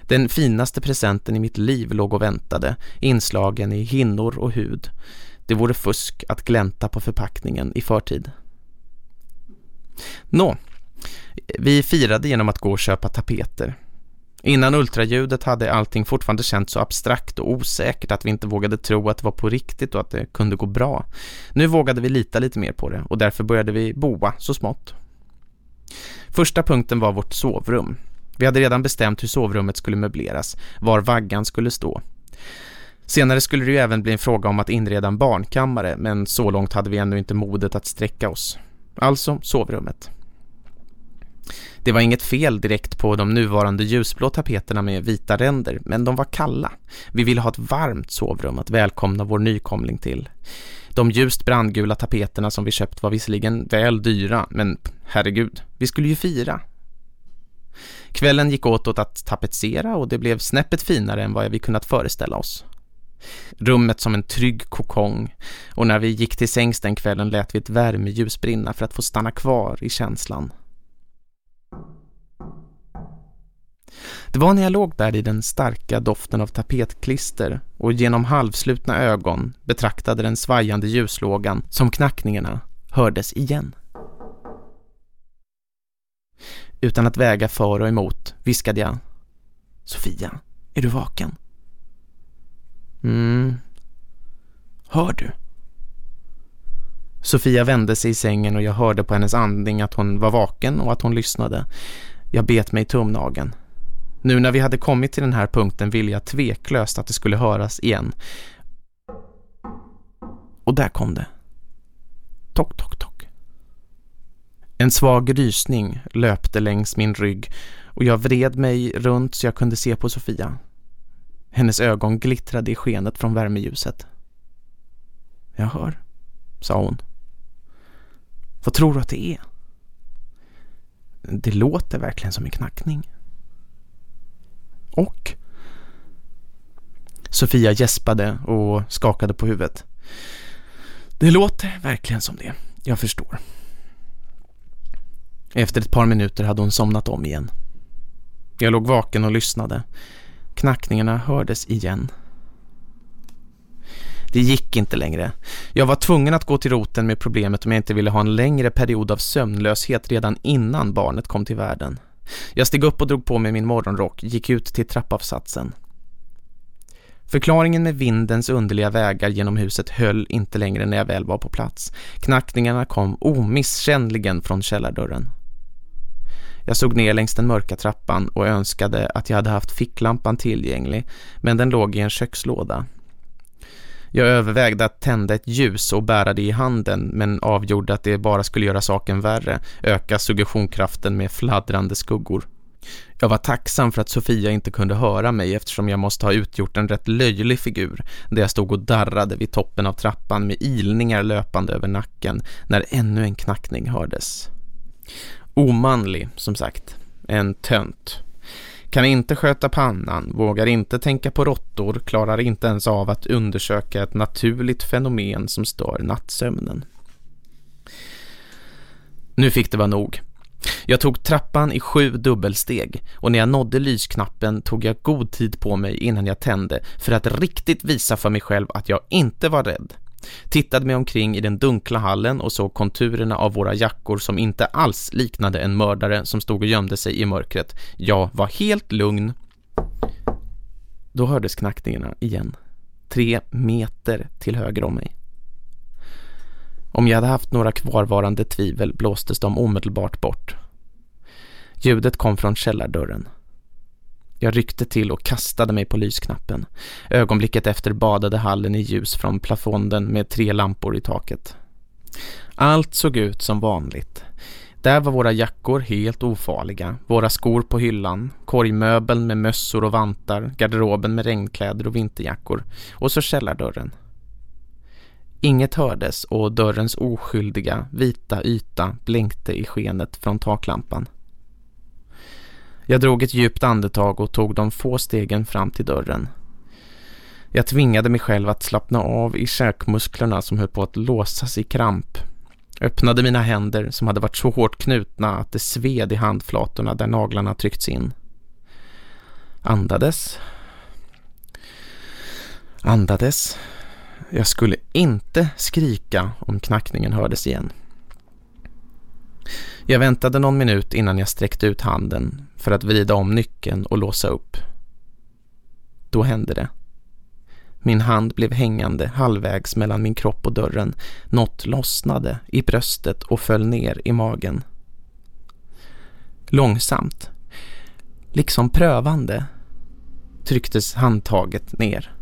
Den finaste presenten i mitt liv låg och väntade, inslagen i hinnor och hud. Det vore fusk att glänta på förpackningen i förtid. Nå, vi firade genom att gå och köpa tapeter. Innan ultraljudet hade allting fortfarande känts så abstrakt och osäkert att vi inte vågade tro att det var på riktigt och att det kunde gå bra. Nu vågade vi lita lite mer på det och därför började vi boa så smått. Första punkten var vårt sovrum. Vi hade redan bestämt hur sovrummet skulle möbleras, var vaggan skulle stå. Senare skulle det ju även bli en fråga om att inreda en barnkammare men så långt hade vi ännu inte modet att sträcka oss. Alltså sovrummet. Det var inget fel direkt på de nuvarande ljusblå tapeterna med vita ränder, men de var kalla. Vi ville ha ett varmt sovrum att välkomna vår nykomling till. De ljust brandgula tapeterna som vi köpt var visserligen väl dyra, men herregud, vi skulle ju fira. Kvällen gick åt åt att tapetsera och det blev snäppet finare än vad vi kunnat föreställa oss. Rummet som en trygg kokong och när vi gick till sängs den kvällen lät vi ett värmeljus brinna för att få stanna kvar i känslan. Det var när jag låg där i den starka doften av tapetklister och genom halvslutna ögon betraktade den svajande ljuslågan som knackningarna hördes igen. Utan att väga för och emot viskade jag Sofia, är du vaken? Mm. Hör du? Sofia vände sig i sängen och jag hörde på hennes andning att hon var vaken och att hon lyssnade. Jag bet mig i tumnagen. Nu när vi hade kommit till den här punkten ville jag tveklöst att det skulle höras igen. Och där kom det. Tock, tock, tock. En svag rysning löpte längs min rygg och jag vred mig runt så jag kunde se på Sofia. Hennes ögon glittrade i skenet från värmeljuset. Jag hör, sa hon. Vad tror du att det är? Det låter verkligen som en knackning. Och? Sofia gäspade och skakade på huvudet. Det låter verkligen som det. Jag förstår. Efter ett par minuter hade hon somnat om igen. Jag låg vaken och lyssnade. Knackningarna hördes igen. Det gick inte längre. Jag var tvungen att gå till roten med problemet om jag inte ville ha en längre period av sömnlöshet redan innan barnet kom till världen. Jag steg upp och drog på mig min morgonrock, gick ut till trappavsatsen. Förklaringen med vindens underliga vägar genom huset höll inte längre när jag väl var på plats. Knackningarna kom omisskännligen från källardörren. Jag såg ner längs den mörka trappan och önskade att jag hade haft ficklampan tillgänglig, men den låg i en kökslåda. Jag övervägde att tända ett ljus och bära det i handen men avgjorde att det bara skulle göra saken värre, öka suggestionkraften med fladdrande skuggor. Jag var tacksam för att Sofia inte kunde höra mig eftersom jag måste ha utgjort en rätt löjlig figur där jag stod och darrade vid toppen av trappan med ilningar löpande över nacken när ännu en knackning hördes. Omanlig, som sagt. En tönt. Kan inte sköta pannan, vågar inte tänka på råttor, klarar inte ens av att undersöka ett naturligt fenomen som stör nattsömnen. Nu fick det vara nog. Jag tog trappan i sju dubbelsteg och när jag nådde lysknappen tog jag god tid på mig innan jag tände för att riktigt visa för mig själv att jag inte var rädd. Tittade mig omkring i den dunkla hallen och såg konturerna av våra jackor som inte alls liknade en mördare som stod och gömde sig i mörkret. Jag var helt lugn. Då hördes knackningarna igen. Tre meter till höger om mig. Om jag hade haft några kvarvarande tvivel blåstes de omedelbart bort. Ljudet kom från källardörren. Jag ryckte till och kastade mig på lysknappen. Ögonblicket efter badade hallen i ljus från plafonden med tre lampor i taket. Allt såg ut som vanligt. Där var våra jackor helt ofarliga, våra skor på hyllan, korgmöbeln med mössor och vantar, garderoben med regnkläder och vinterjackor och så källardörren. Inget hördes och dörrens oskyldiga, vita yta blänkte i skenet från taklampan. Jag drog ett djupt andetag och tog de få stegen fram till dörren. Jag tvingade mig själv att slappna av i käkmusklerna som höll på att låsas i kramp. Öppnade mina händer som hade varit så hårt knutna att det sved i handflatorna där naglarna tryckts in. Andades. Andades. Jag skulle inte skrika om knackningen hördes igen. Jag väntade någon minut innan jag sträckte ut handen för att vrida om nyckeln och låsa upp. Då hände det. Min hand blev hängande halvvägs mellan min kropp och dörren. Något lossnade i bröstet och föll ner i magen. Långsamt, liksom prövande, trycktes handtaget ner.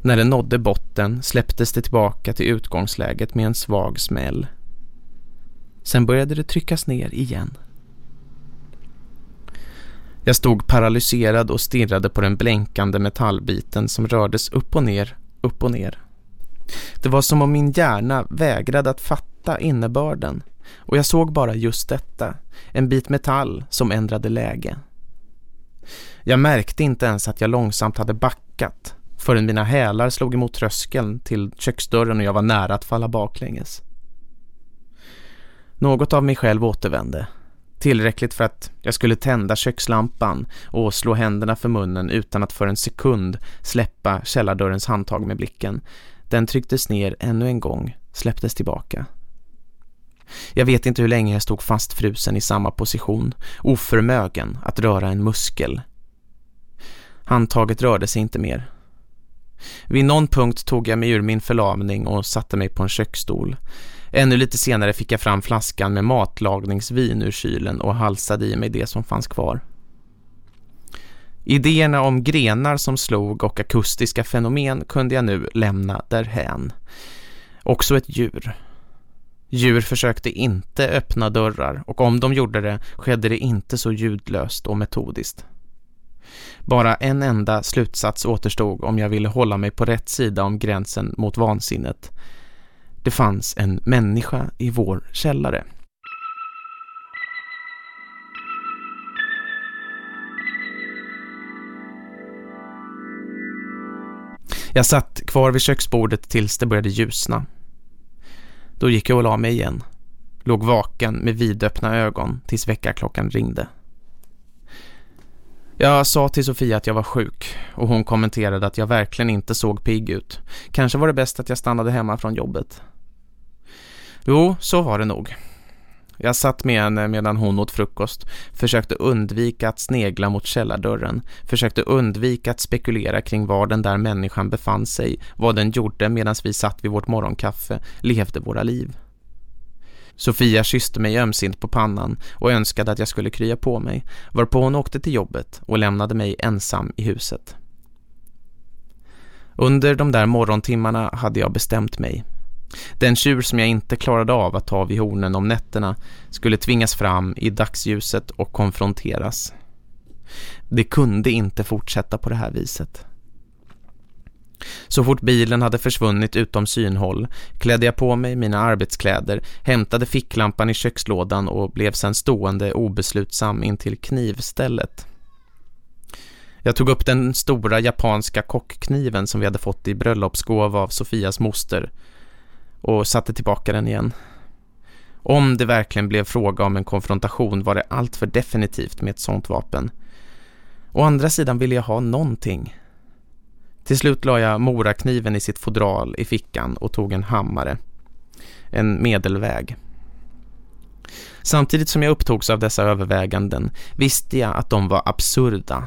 När det nådde botten släpptes det tillbaka till utgångsläget med en svag smäll. Sen började det tryckas ner igen. Jag stod paralyserad och stirrade på den blänkande metallbiten som rördes upp och ner, upp och ner. Det var som om min hjärna vägrade att fatta innebörden och jag såg bara just detta, en bit metall som ändrade läge. Jag märkte inte ens att jag långsamt hade backat förrän mina hälar slog emot tröskeln till köksdörren och jag var nära att falla baklänges. Något av mig själv återvände. Tillräckligt för att jag skulle tända kökslampan och slå händerna för munnen utan att för en sekund släppa källardörrens handtag med blicken. Den trycktes ner ännu en gång, släpptes tillbaka. Jag vet inte hur länge jag stod fastfrusen i samma position, oförmögen att röra en muskel. Handtaget rörde sig inte mer. Vid någon punkt tog jag mig ur min förlamning och satte mig på en köksstol. Ännu lite senare fick jag fram flaskan med matlagningsvin ur kylen och halsade i mig det som fanns kvar. Idéerna om grenar som slog och akustiska fenomen kunde jag nu lämna därhän. Också ett djur. Djur försökte inte öppna dörrar och om de gjorde det skedde det inte så ljudlöst och metodiskt. Bara en enda slutsats återstod om jag ville hålla mig på rätt sida om gränsen mot vansinnet- det fanns en människa i vår källare. Jag satt kvar vid köksbordet tills det började ljusna. Då gick jag och la mig igen. Låg vaken med vidöppna ögon tills väckarklockan ringde. Jag sa till Sofia att jag var sjuk och hon kommenterade att jag verkligen inte såg pigg ut. Kanske var det bäst att jag stannade hemma från jobbet. Jo, så var det nog. Jag satt med henne medan hon åt frukost, försökte undvika att snegla mot källardörren, försökte undvika att spekulera kring var den där människan befann sig, vad den gjorde medan vi satt vid vårt morgonkaffe, levde våra liv. Sofia kysste mig ömsint på pannan och önskade att jag skulle krya på mig, varpå hon åkte till jobbet och lämnade mig ensam i huset. Under de där morgontimmarna hade jag bestämt mig. Den tjur som jag inte klarade av att ta vid hornen om nätterna skulle tvingas fram i dagsljuset och konfronteras. Det kunde inte fortsätta på det här viset. Så fort bilen hade försvunnit utom synhåll klädde jag på mig mina arbetskläder, hämtade ficklampan i kökslådan och blev sedan stående obeslutsam in till knivstället. Jag tog upp den stora japanska kockkniven som vi hade fått i bröllopsgåva av Sofias moster och satte tillbaka den igen. Om det verkligen blev fråga om en konfrontation var det allt för definitivt med ett sånt vapen. Å andra sidan ville jag ha någonting. Till slut la jag morakniven i sitt fodral i fickan och tog en hammare. En medelväg. Samtidigt som jag upptogs av dessa överväganden visste jag att de var absurda.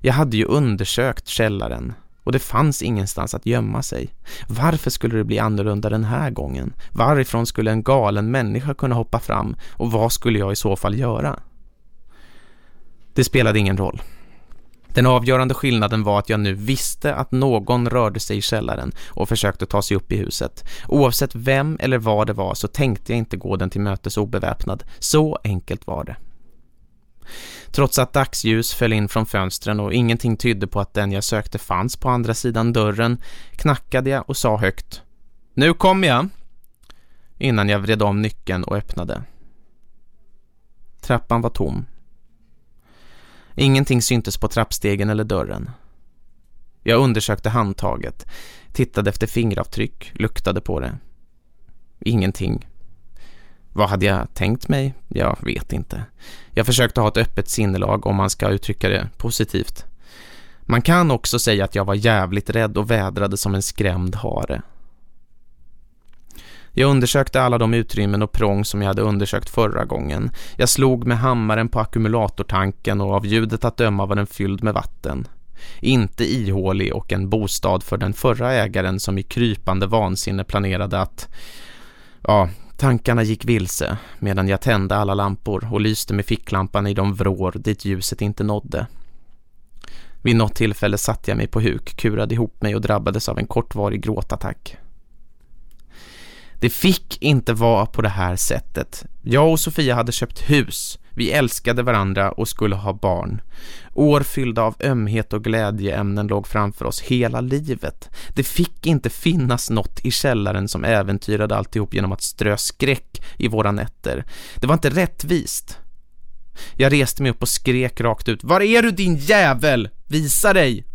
Jag hade ju undersökt källaren och det fanns ingenstans att gömma sig. Varför skulle det bli annorlunda den här gången? Varifrån skulle en galen människa kunna hoppa fram och vad skulle jag i så fall göra? Det spelade ingen roll. Den avgörande skillnaden var att jag nu visste att någon rörde sig i källaren och försökte ta sig upp i huset. Oavsett vem eller vad det var så tänkte jag inte gå den till mötes obeväpnad. Så enkelt var det. Trots att dagsljus föll in från fönstren och ingenting tydde på att den jag sökte fanns på andra sidan dörren knackade jag och sa högt Nu kommer jag! Innan jag vred om nyckeln och öppnade. Trappan var tom. Ingenting syntes på trappstegen eller dörren. Jag undersökte handtaget, tittade efter fingeravtryck, luktade på det. Ingenting. Vad hade jag tänkt mig? Jag vet inte. Jag försökte ha ett öppet sinnelag om man ska uttrycka det positivt. Man kan också säga att jag var jävligt rädd och vädrade som en skrämd hare. Jag undersökte alla de utrymmen och prång som jag hade undersökt förra gången. Jag slog med hammaren på ackumulatortanken och av ljudet att döma var den fylld med vatten. Inte ihålig och en bostad för den förra ägaren som i krypande vansinne planerade att... Ja, tankarna gick vilse medan jag tände alla lampor och lyste med ficklampan i de vrår dit ljuset inte nådde. Vid något tillfälle satte jag mig på huk, kurade ihop mig och drabbades av en kortvarig gråtattack. Det fick inte vara på det här sättet. Jag och Sofia hade köpt hus. Vi älskade varandra och skulle ha barn. År fyllda av ömhet och glädjeämnen låg framför oss hela livet. Det fick inte finnas något i källaren som äventyrade alltihop genom att strö skräck i våra nätter. Det var inte rättvist. Jag reste mig upp och skrek rakt ut. Var är du din jävel? Visa dig!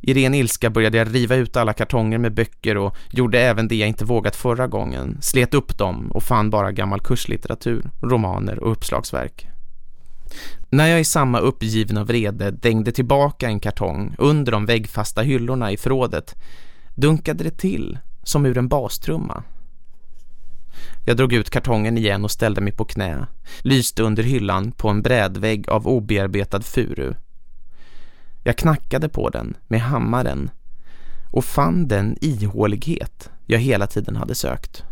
I ren ilska började jag riva ut alla kartonger med böcker och gjorde även det jag inte vågat förra gången. Slet upp dem och fann bara gammal kurslitteratur, romaner och uppslagsverk. När jag i samma uppgivna vrede dängde tillbaka en kartong under de väggfasta hyllorna i förrådet dunkade det till som ur en bastrumma. Jag drog ut kartongen igen och ställde mig på knä, lyste under hyllan på en brädvägg av obearbetad furu jag knackade på den med hammaren och fann den ihålighet jag hela tiden hade sökt.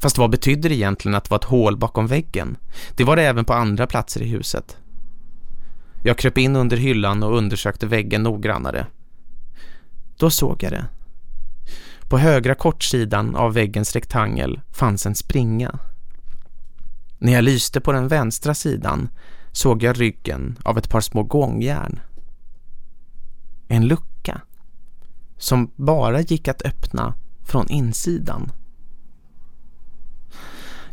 Fast vad betydde det egentligen att det var ett hål bakom väggen? Det var det även på andra platser i huset. Jag kröp in under hyllan och undersökte väggen noggrannare. Då såg jag det. På högra kortsidan av väggens rektangel fanns en springa. När jag lyste på den vänstra sidan såg jag ryggen av ett par små gångjärn. En lucka som bara gick att öppna från insidan.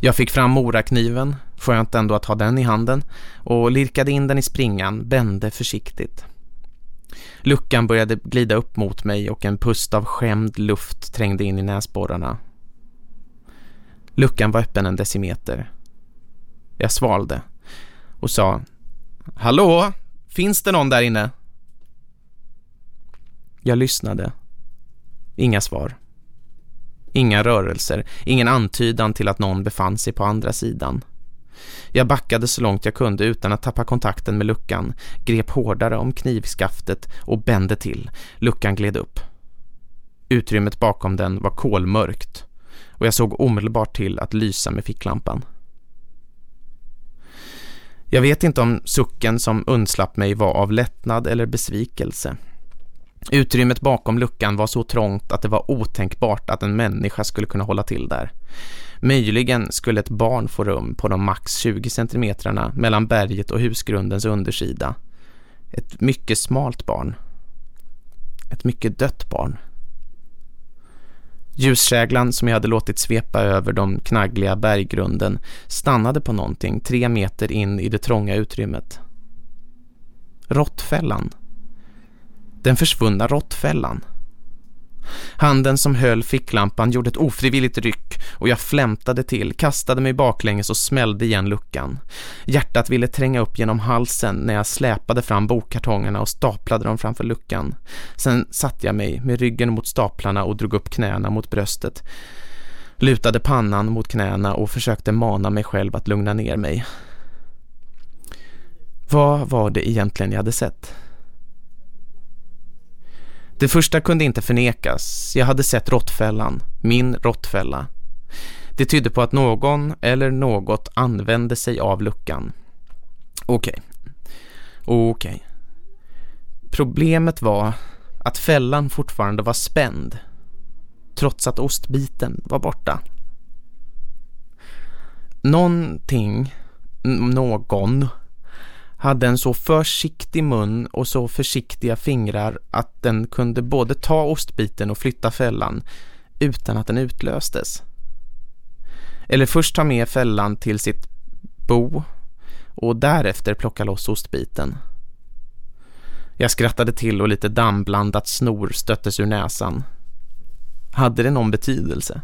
Jag fick fram morakniven, skönt ändå att ha den i handen, och lirkade in den i springan, bände försiktigt. Luckan började glida upp mot mig och en pust av skämd luft trängde in i näsborrarna. Luckan var öppen en decimeter. Jag svalde och sa Hallå, finns det någon där inne? Jag lyssnade. Inga svar. Inga rörelser, ingen antydan till att någon befann sig på andra sidan. Jag backade så långt jag kunde utan att tappa kontakten med luckan, grep hårdare om knivskaftet och bände till. Luckan gled upp. Utrymmet bakom den var kolmörkt och jag såg omedelbart till att lysa med ficklampan. Jag vet inte om sucken som undslapp mig var av lättnad eller besvikelse. Utrymmet bakom luckan var så trångt att det var otänkbart att en människa skulle kunna hålla till där. Möjligen skulle ett barn få rum på de max 20 centimetrarna mellan berget och husgrundens undersida. Ett mycket smalt barn. Ett mycket dött barn. Ljuskäglan som jag hade låtit svepa över de knaggliga berggrunden stannade på någonting tre meter in i det trånga utrymmet. Råttfällan. Den försvunna råttfällan. Handen som höll ficklampan gjorde ett ofrivilligt ryck och jag flämtade till, kastade mig baklänges och smällde igen luckan. Hjärtat ville tränga upp genom halsen när jag släpade fram bokkartongerna och staplade dem framför luckan. Sen satte jag mig med ryggen mot staplarna och drog upp knäna mot bröstet. Lutade pannan mot knäna och försökte mana mig själv att lugna ner mig. Vad var det egentligen jag hade sett? Det första kunde inte förnekas. Jag hade sett råttfällan, min råttfälla. Det tydde på att någon eller något använde sig av luckan. Okej. Okay. Okej. Okay. Problemet var att fällan fortfarande var spänd. Trots att ostbiten var borta. Någonting, någon hade en så försiktig mun och så försiktiga fingrar att den kunde både ta ostbiten och flytta fällan utan att den utlöstes. Eller först ta med fällan till sitt bo och därefter plocka loss ostbiten. Jag skrattade till och lite dammblandat snor stöttes ur näsan. Hade det någon betydelse?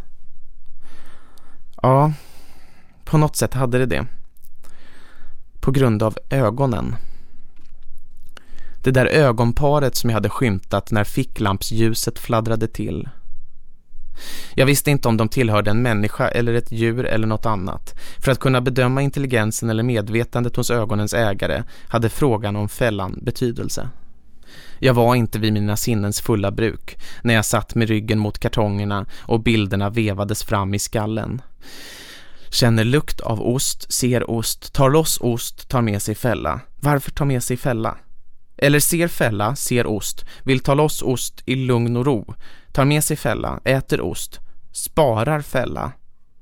Ja, på något sätt hade det det på grund av ögonen. Det där ögonparet som jag hade skymtat när ficklampsljuset fladdrade till. Jag visste inte om de tillhörde en människa eller ett djur eller något annat. För att kunna bedöma intelligensen eller medvetandet hos ögonens ägare hade frågan om fällan betydelse. Jag var inte vid mina sinnens fulla bruk när jag satt med ryggen mot kartongerna och bilderna vevades fram i skallen. Känner lukt av ost, ser ost, tar loss ost, tar med sig fälla. Varför ta med sig fälla? Eller ser fälla, ser ost, vill ta loss ost i lugn och ro. Tar med sig fälla, äter ost, sparar fälla.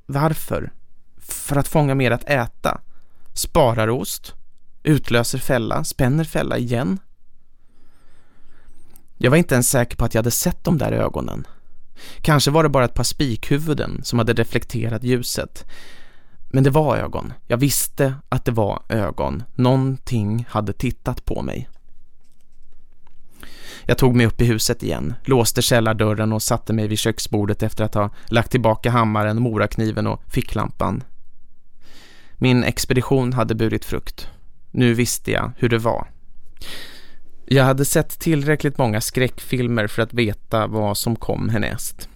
Varför? För att fånga mer att äta. Sparar ost, utlöser fälla, spänner fälla igen. Jag var inte ens säker på att jag hade sett de där ögonen. Kanske var det bara ett par spikhuvuden som hade reflekterat ljuset. Men det var ögon. Jag visste att det var ögon. Någonting hade tittat på mig. Jag tog mig upp i huset igen, låste källardörren och satte mig vid köksbordet efter att ha lagt tillbaka hammaren, morakniven och ficklampan. Min expedition hade burit frukt. Nu visste jag hur det var. Jag hade sett tillräckligt många skräckfilmer för att veta vad som kom härnäst.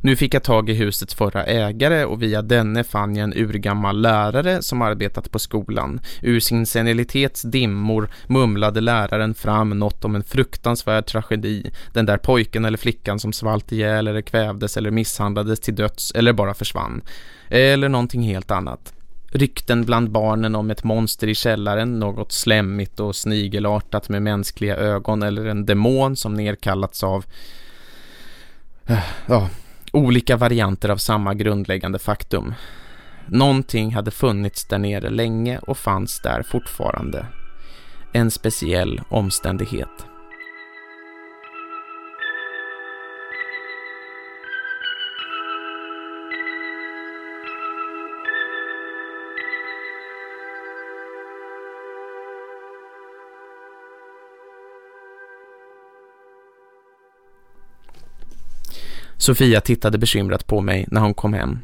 Nu fick jag tag i husets förra ägare och via denne fann jag en urgammal lärare som arbetat på skolan. Ur sin senilitets dimmor mumlade läraren fram något om en fruktansvärd tragedi. Den där pojken eller flickan som svalt ihjäl eller kvävdes eller misshandlades till döds eller bara försvann. Eller någonting helt annat. Rykten bland barnen om ett monster i källaren, något slemmigt och snigelartat med mänskliga ögon eller en demon som nedkallats av... Äh, ja, olika varianter av samma grundläggande faktum. Någonting hade funnits där nere länge och fanns där fortfarande. En speciell omständighet. Sofia tittade bekymrat på mig när hon kom hem.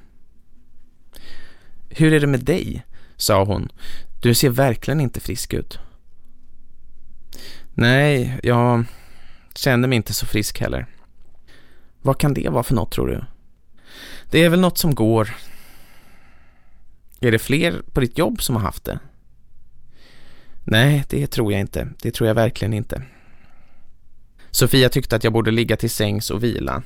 Hur är det med dig? sa hon. Du ser verkligen inte frisk ut. Nej, jag känner mig inte så frisk heller. Vad kan det vara för något tror du? Det är väl något som går. Är det fler på ditt jobb som har haft det? Nej, det tror jag inte. Det tror jag verkligen inte. Sofia tyckte att jag borde ligga till sängs och vila.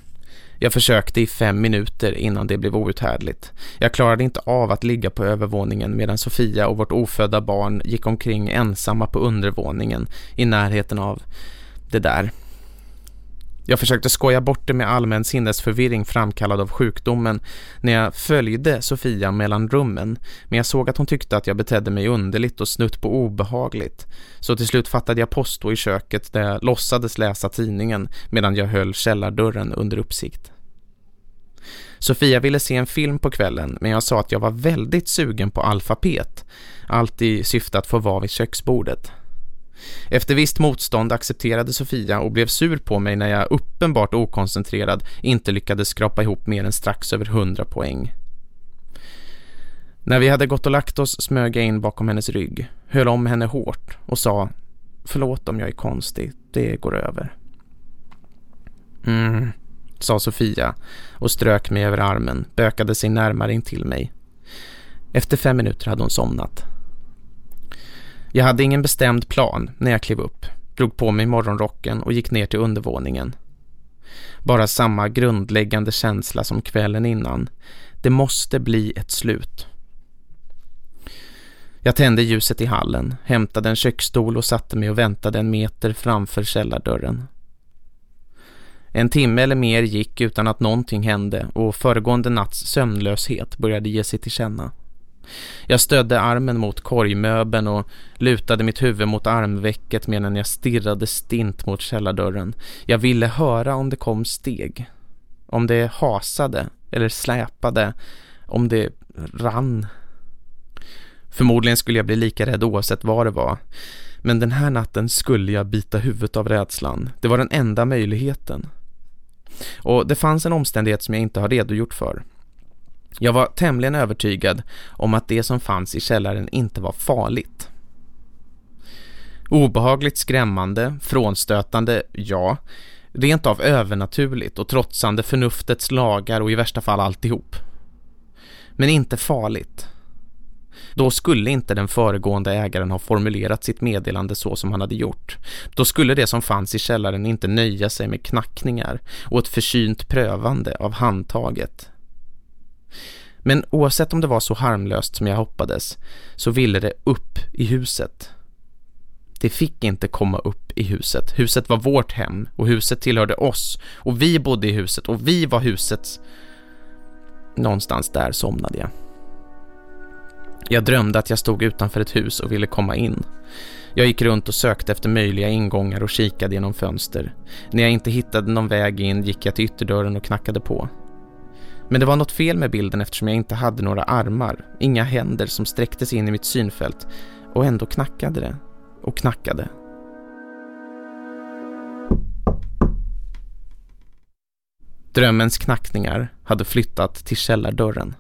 Jag försökte i fem minuter innan det blev outhärdligt. Jag klarade inte av att ligga på övervåningen medan Sofia och vårt ofödda barn gick omkring ensamma på undervåningen i närheten av det där. Jag försökte skoja bort det med allmän sinnesförvirring framkallad av sjukdomen när jag följde Sofia mellan rummen men jag såg att hon tyckte att jag betedde mig underligt och snutt på obehagligt. Så till slut fattade jag posto i köket där jag låtsades läsa tidningen medan jag höll källardörren under uppsikt. Sofia ville se en film på kvällen men jag sa att jag var väldigt sugen på alfapet, allt i syfte att få vara vid köksbordet. Efter visst motstånd accepterade Sofia och blev sur på mig när jag uppenbart okoncentrerad inte lyckades skrapa ihop mer än strax över hundra poäng. När vi hade gått och lagt oss smög jag in bakom hennes rygg, höll om henne hårt och sa Förlåt om jag är konstig, det går över. Mm, sa Sofia och strök mig över armen, bökade sig närmare in till mig. Efter fem minuter hade hon somnat. Jag hade ingen bestämd plan när jag klev upp, drog på mig morgonrocken och gick ner till undervåningen. Bara samma grundläggande känsla som kvällen innan. Det måste bli ett slut. Jag tände ljuset i hallen, hämtade en köksstol och satte mig och väntade en meter framför källardörren. En timme eller mer gick utan att någonting hände och föregående natts sömnlöshet började ge sig till känna. Jag stödde armen mot korgmöbeln och lutade mitt huvud mot armvecket medan jag stirrade stint mot källardörren. Jag ville höra om det kom steg. Om det hasade eller släpade. Om det rann. Förmodligen skulle jag bli lika rädd oavsett vad det var. Men den här natten skulle jag bita huvudet av rädslan. Det var den enda möjligheten. Och det fanns en omständighet som jag inte har redogjort för. Jag var tämligen övertygad om att det som fanns i källaren inte var farligt. Obehagligt skrämmande, frånstötande, ja. Rent av övernaturligt och trotsande förnuftets lagar och i värsta fall alltihop. Men inte farligt. Då skulle inte den föregående ägaren ha formulerat sitt meddelande så som han hade gjort. Då skulle det som fanns i källaren inte nöja sig med knackningar och ett försynt prövande av handtaget. Men oavsett om det var så harmlöst som jag hoppades så ville det upp i huset. Det fick inte komma upp i huset. Huset var vårt hem och huset tillhörde oss och vi bodde i huset och vi var husets... Någonstans där somnade jag. Jag drömde att jag stod utanför ett hus och ville komma in. Jag gick runt och sökte efter möjliga ingångar och kikade genom fönster. När jag inte hittade någon väg in gick jag till ytterdörren och knackade på. Men det var något fel med bilden eftersom jag inte hade några armar, inga händer som sträcktes in i mitt synfält och ändå knackade det och knackade. Drömmens knackningar hade flyttat till källardörren.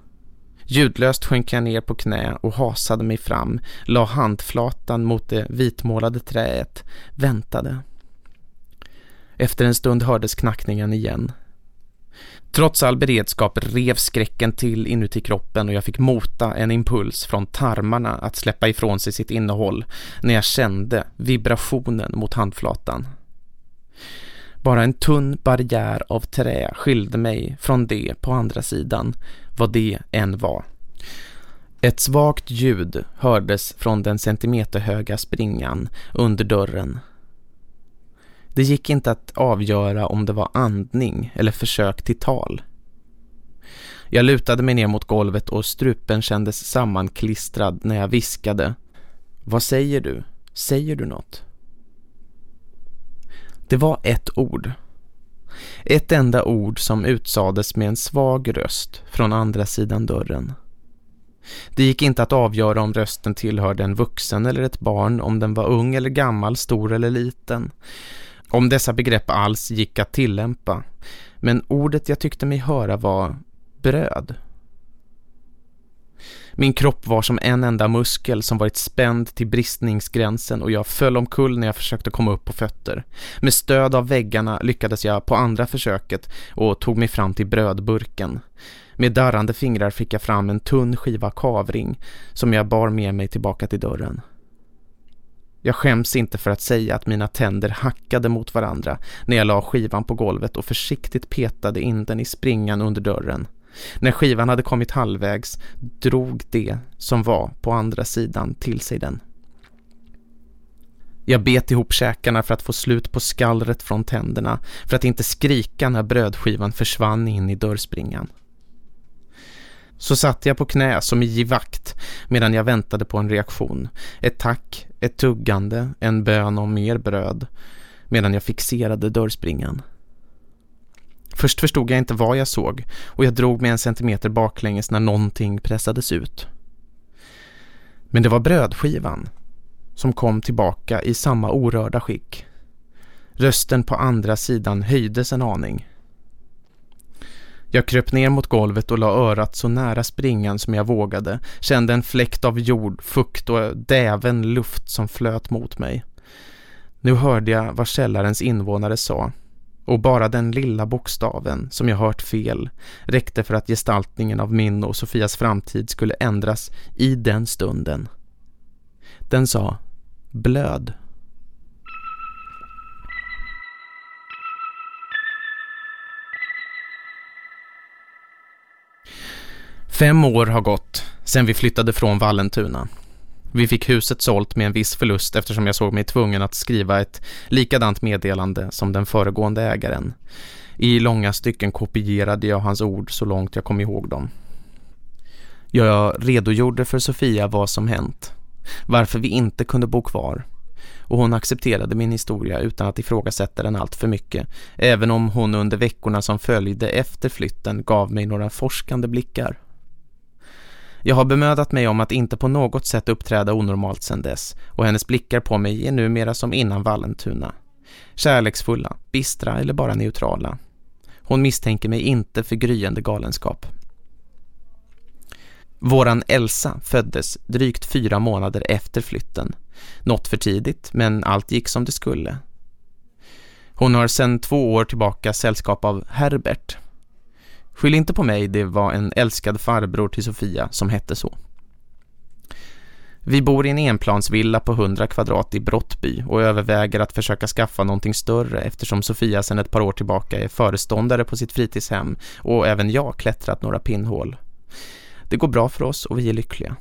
Ljudlöst sjönk jag ner på knä och hasade mig fram, la handflatan mot det vitmålade träet, väntade. Efter en stund hördes knackningen igen. Trots all beredskap rev skräcken till inuti kroppen och jag fick mota en impuls från tarmarna att släppa ifrån sig sitt innehåll när jag kände vibrationen mot handflatan. Bara en tunn barriär av trä skilde mig från det på andra sidan, vad det än var. Ett svagt ljud hördes från den centimeterhöga springan under dörren det gick inte att avgöra om det var andning eller försök till tal. Jag lutade mig ner mot golvet och strupen kändes sammanklistrad när jag viskade. Vad säger du? Säger du något? Det var ett ord. Ett enda ord som utsades med en svag röst från andra sidan dörren. Det gick inte att avgöra om rösten tillhörde en vuxen eller ett barn, om den var ung eller gammal, stor eller liten om dessa begrepp alls gick att tillämpa. Men ordet jag tyckte mig höra var bröd. Min kropp var som en enda muskel som varit spänd till bristningsgränsen och jag föll omkull när jag försökte komma upp på fötter. Med stöd av väggarna lyckades jag på andra försöket och tog mig fram till brödburken. Med darrande fingrar fick jag fram en tunn skiva kavring som jag bar med mig tillbaka till dörren. Jag skäms inte för att säga att mina tänder hackade mot varandra när jag la skivan på golvet och försiktigt petade in den i springan under dörren. När skivan hade kommit halvvägs drog det som var på andra sidan till sig den. Jag bet ihop käkarna för att få slut på skallret från tänderna för att inte skrika när brödskivan försvann in i dörrspringan. Så satt jag på knä som i givakt medan jag väntade på en reaktion. Ett tack, ett tuggande, en bön om mer bröd medan jag fixerade dörrspringan. Först förstod jag inte vad jag såg och jag drog mig en centimeter baklänges när någonting pressades ut. Men det var brödskivan som kom tillbaka i samma orörda skick. Rösten på andra sidan höjdes en aning. Jag kröp ner mot golvet och la örat så nära springan som jag vågade. Kände en fläkt av jord, fukt och däven luft som flöt mot mig. Nu hörde jag vad källarens invånare sa. Och bara den lilla bokstaven som jag hört fel räckte för att gestaltningen av min och Sofias framtid skulle ändras i den stunden. Den sa blöd. Fem år har gått sedan vi flyttade från Vallentuna. Vi fick huset sålt med en viss förlust eftersom jag såg mig tvungen att skriva ett likadant meddelande som den föregående ägaren. I långa stycken kopierade jag hans ord så långt jag kom ihåg dem. Jag redogjorde för Sofia vad som hänt. Varför vi inte kunde bo kvar. Och hon accepterade min historia utan att ifrågasätta den allt för mycket. Även om hon under veckorna som följde efter flytten gav mig några forskande blickar. Jag har bemödat mig om att inte på något sätt uppträda onormalt sedan dess och hennes blickar på mig är numera som innan Vallentuna. Kärleksfulla, bistra eller bara neutrala. Hon misstänker mig inte för gryende galenskap. Våran Elsa föddes drygt fyra månader efter flytten. Något för tidigt, men allt gick som det skulle. Hon har sedan två år tillbaka sällskap av Herbert, Skyll inte på mig, det var en älskad farbror till Sofia som hette så. Vi bor i en enplansvilla på 100 kvadrat i Brottby och överväger att försöka skaffa någonting större eftersom Sofia sedan ett par år tillbaka är föreståndare på sitt fritidshem och även jag klättrat några pinnhål. Det går bra för oss och vi är lyckliga.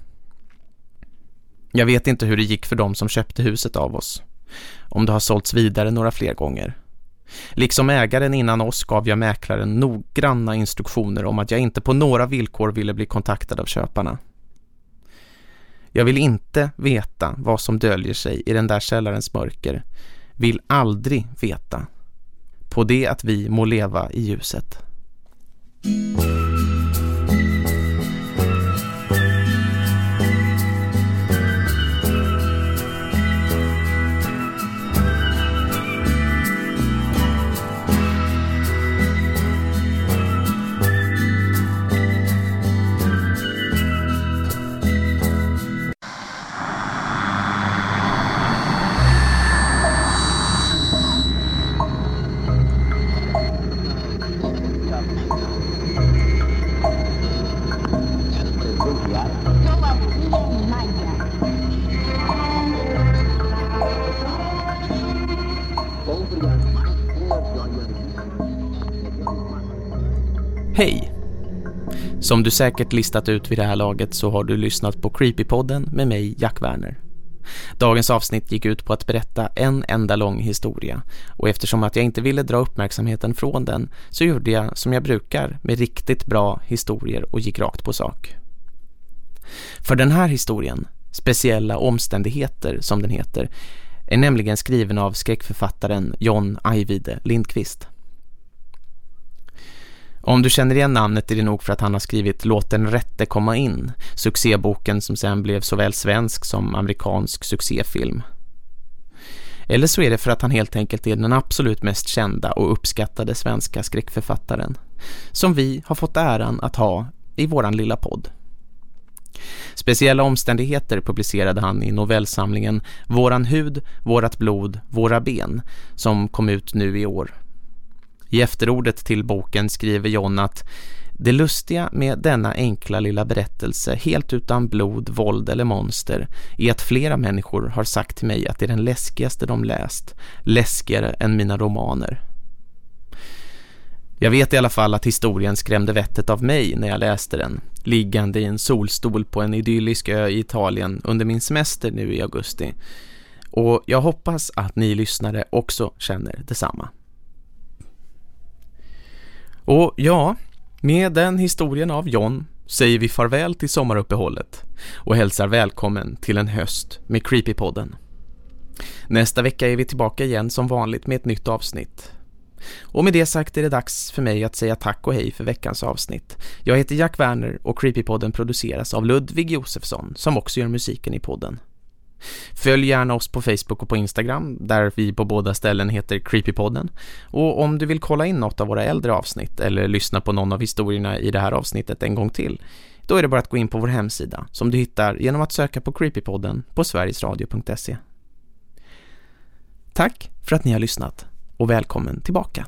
Jag vet inte hur det gick för dem som köpte huset av oss. Om det har sålts vidare några fler gånger. Liksom ägaren innan oss gav jag mäklaren noggranna instruktioner om att jag inte på några villkor ville bli kontaktad av köparna. Jag vill inte veta vad som döljer sig i den där källarens mörker. Vill aldrig veta. På det att vi må leva i ljuset. Hej! Som du säkert listat ut vid det här laget så har du lyssnat på Creepypodden med mig, Jack Werner. Dagens avsnitt gick ut på att berätta en enda lång historia och eftersom att jag inte ville dra uppmärksamheten från den så gjorde jag som jag brukar med riktigt bra historier och gick rakt på sak. För den här historien, Speciella omständigheter som den heter, är nämligen skriven av skräckförfattaren John Ajvide Lindqvist. Om du känner igen namnet är det nog för att han har skrivit Låt den rätte komma in, succéboken som sen blev såväl svensk som amerikansk succéfilm. Eller så är det för att han helt enkelt är den absolut mest kända och uppskattade svenska skräckförfattaren som vi har fått äran att ha i våran lilla podd. Speciella omständigheter publicerade han i novellsamlingen Våran hud, vårat blod, våra ben som kom ut nu i år. I efterordet till boken skriver John att det lustiga med denna enkla lilla berättelse helt utan blod, våld eller monster är att flera människor har sagt till mig att det är den läskigaste de läst. Läskigare än mina romaner. Jag vet i alla fall att historien skrämde vettet av mig när jag läste den, liggande i en solstol på en idyllisk ö i Italien under min semester nu i augusti. Och jag hoppas att ni lyssnare också känner detsamma. Och ja, med den historien av John säger vi farväl till sommaruppehållet och hälsar välkommen till en höst med Creepypodden. Nästa vecka är vi tillbaka igen som vanligt med ett nytt avsnitt. Och med det sagt är det dags för mig att säga tack och hej för veckans avsnitt. Jag heter Jack Werner och Creepypodden produceras av Ludvig Josefsson som också gör musiken i podden. Följ gärna oss på Facebook och på Instagram där vi på båda ställen heter Creepypodden. Och om du vill kolla in något av våra äldre avsnitt eller lyssna på någon av historierna i det här avsnittet en gång till då är det bara att gå in på vår hemsida som du hittar genom att söka på Creepypodden på sverigesradio.se. Tack för att ni har lyssnat och välkommen tillbaka.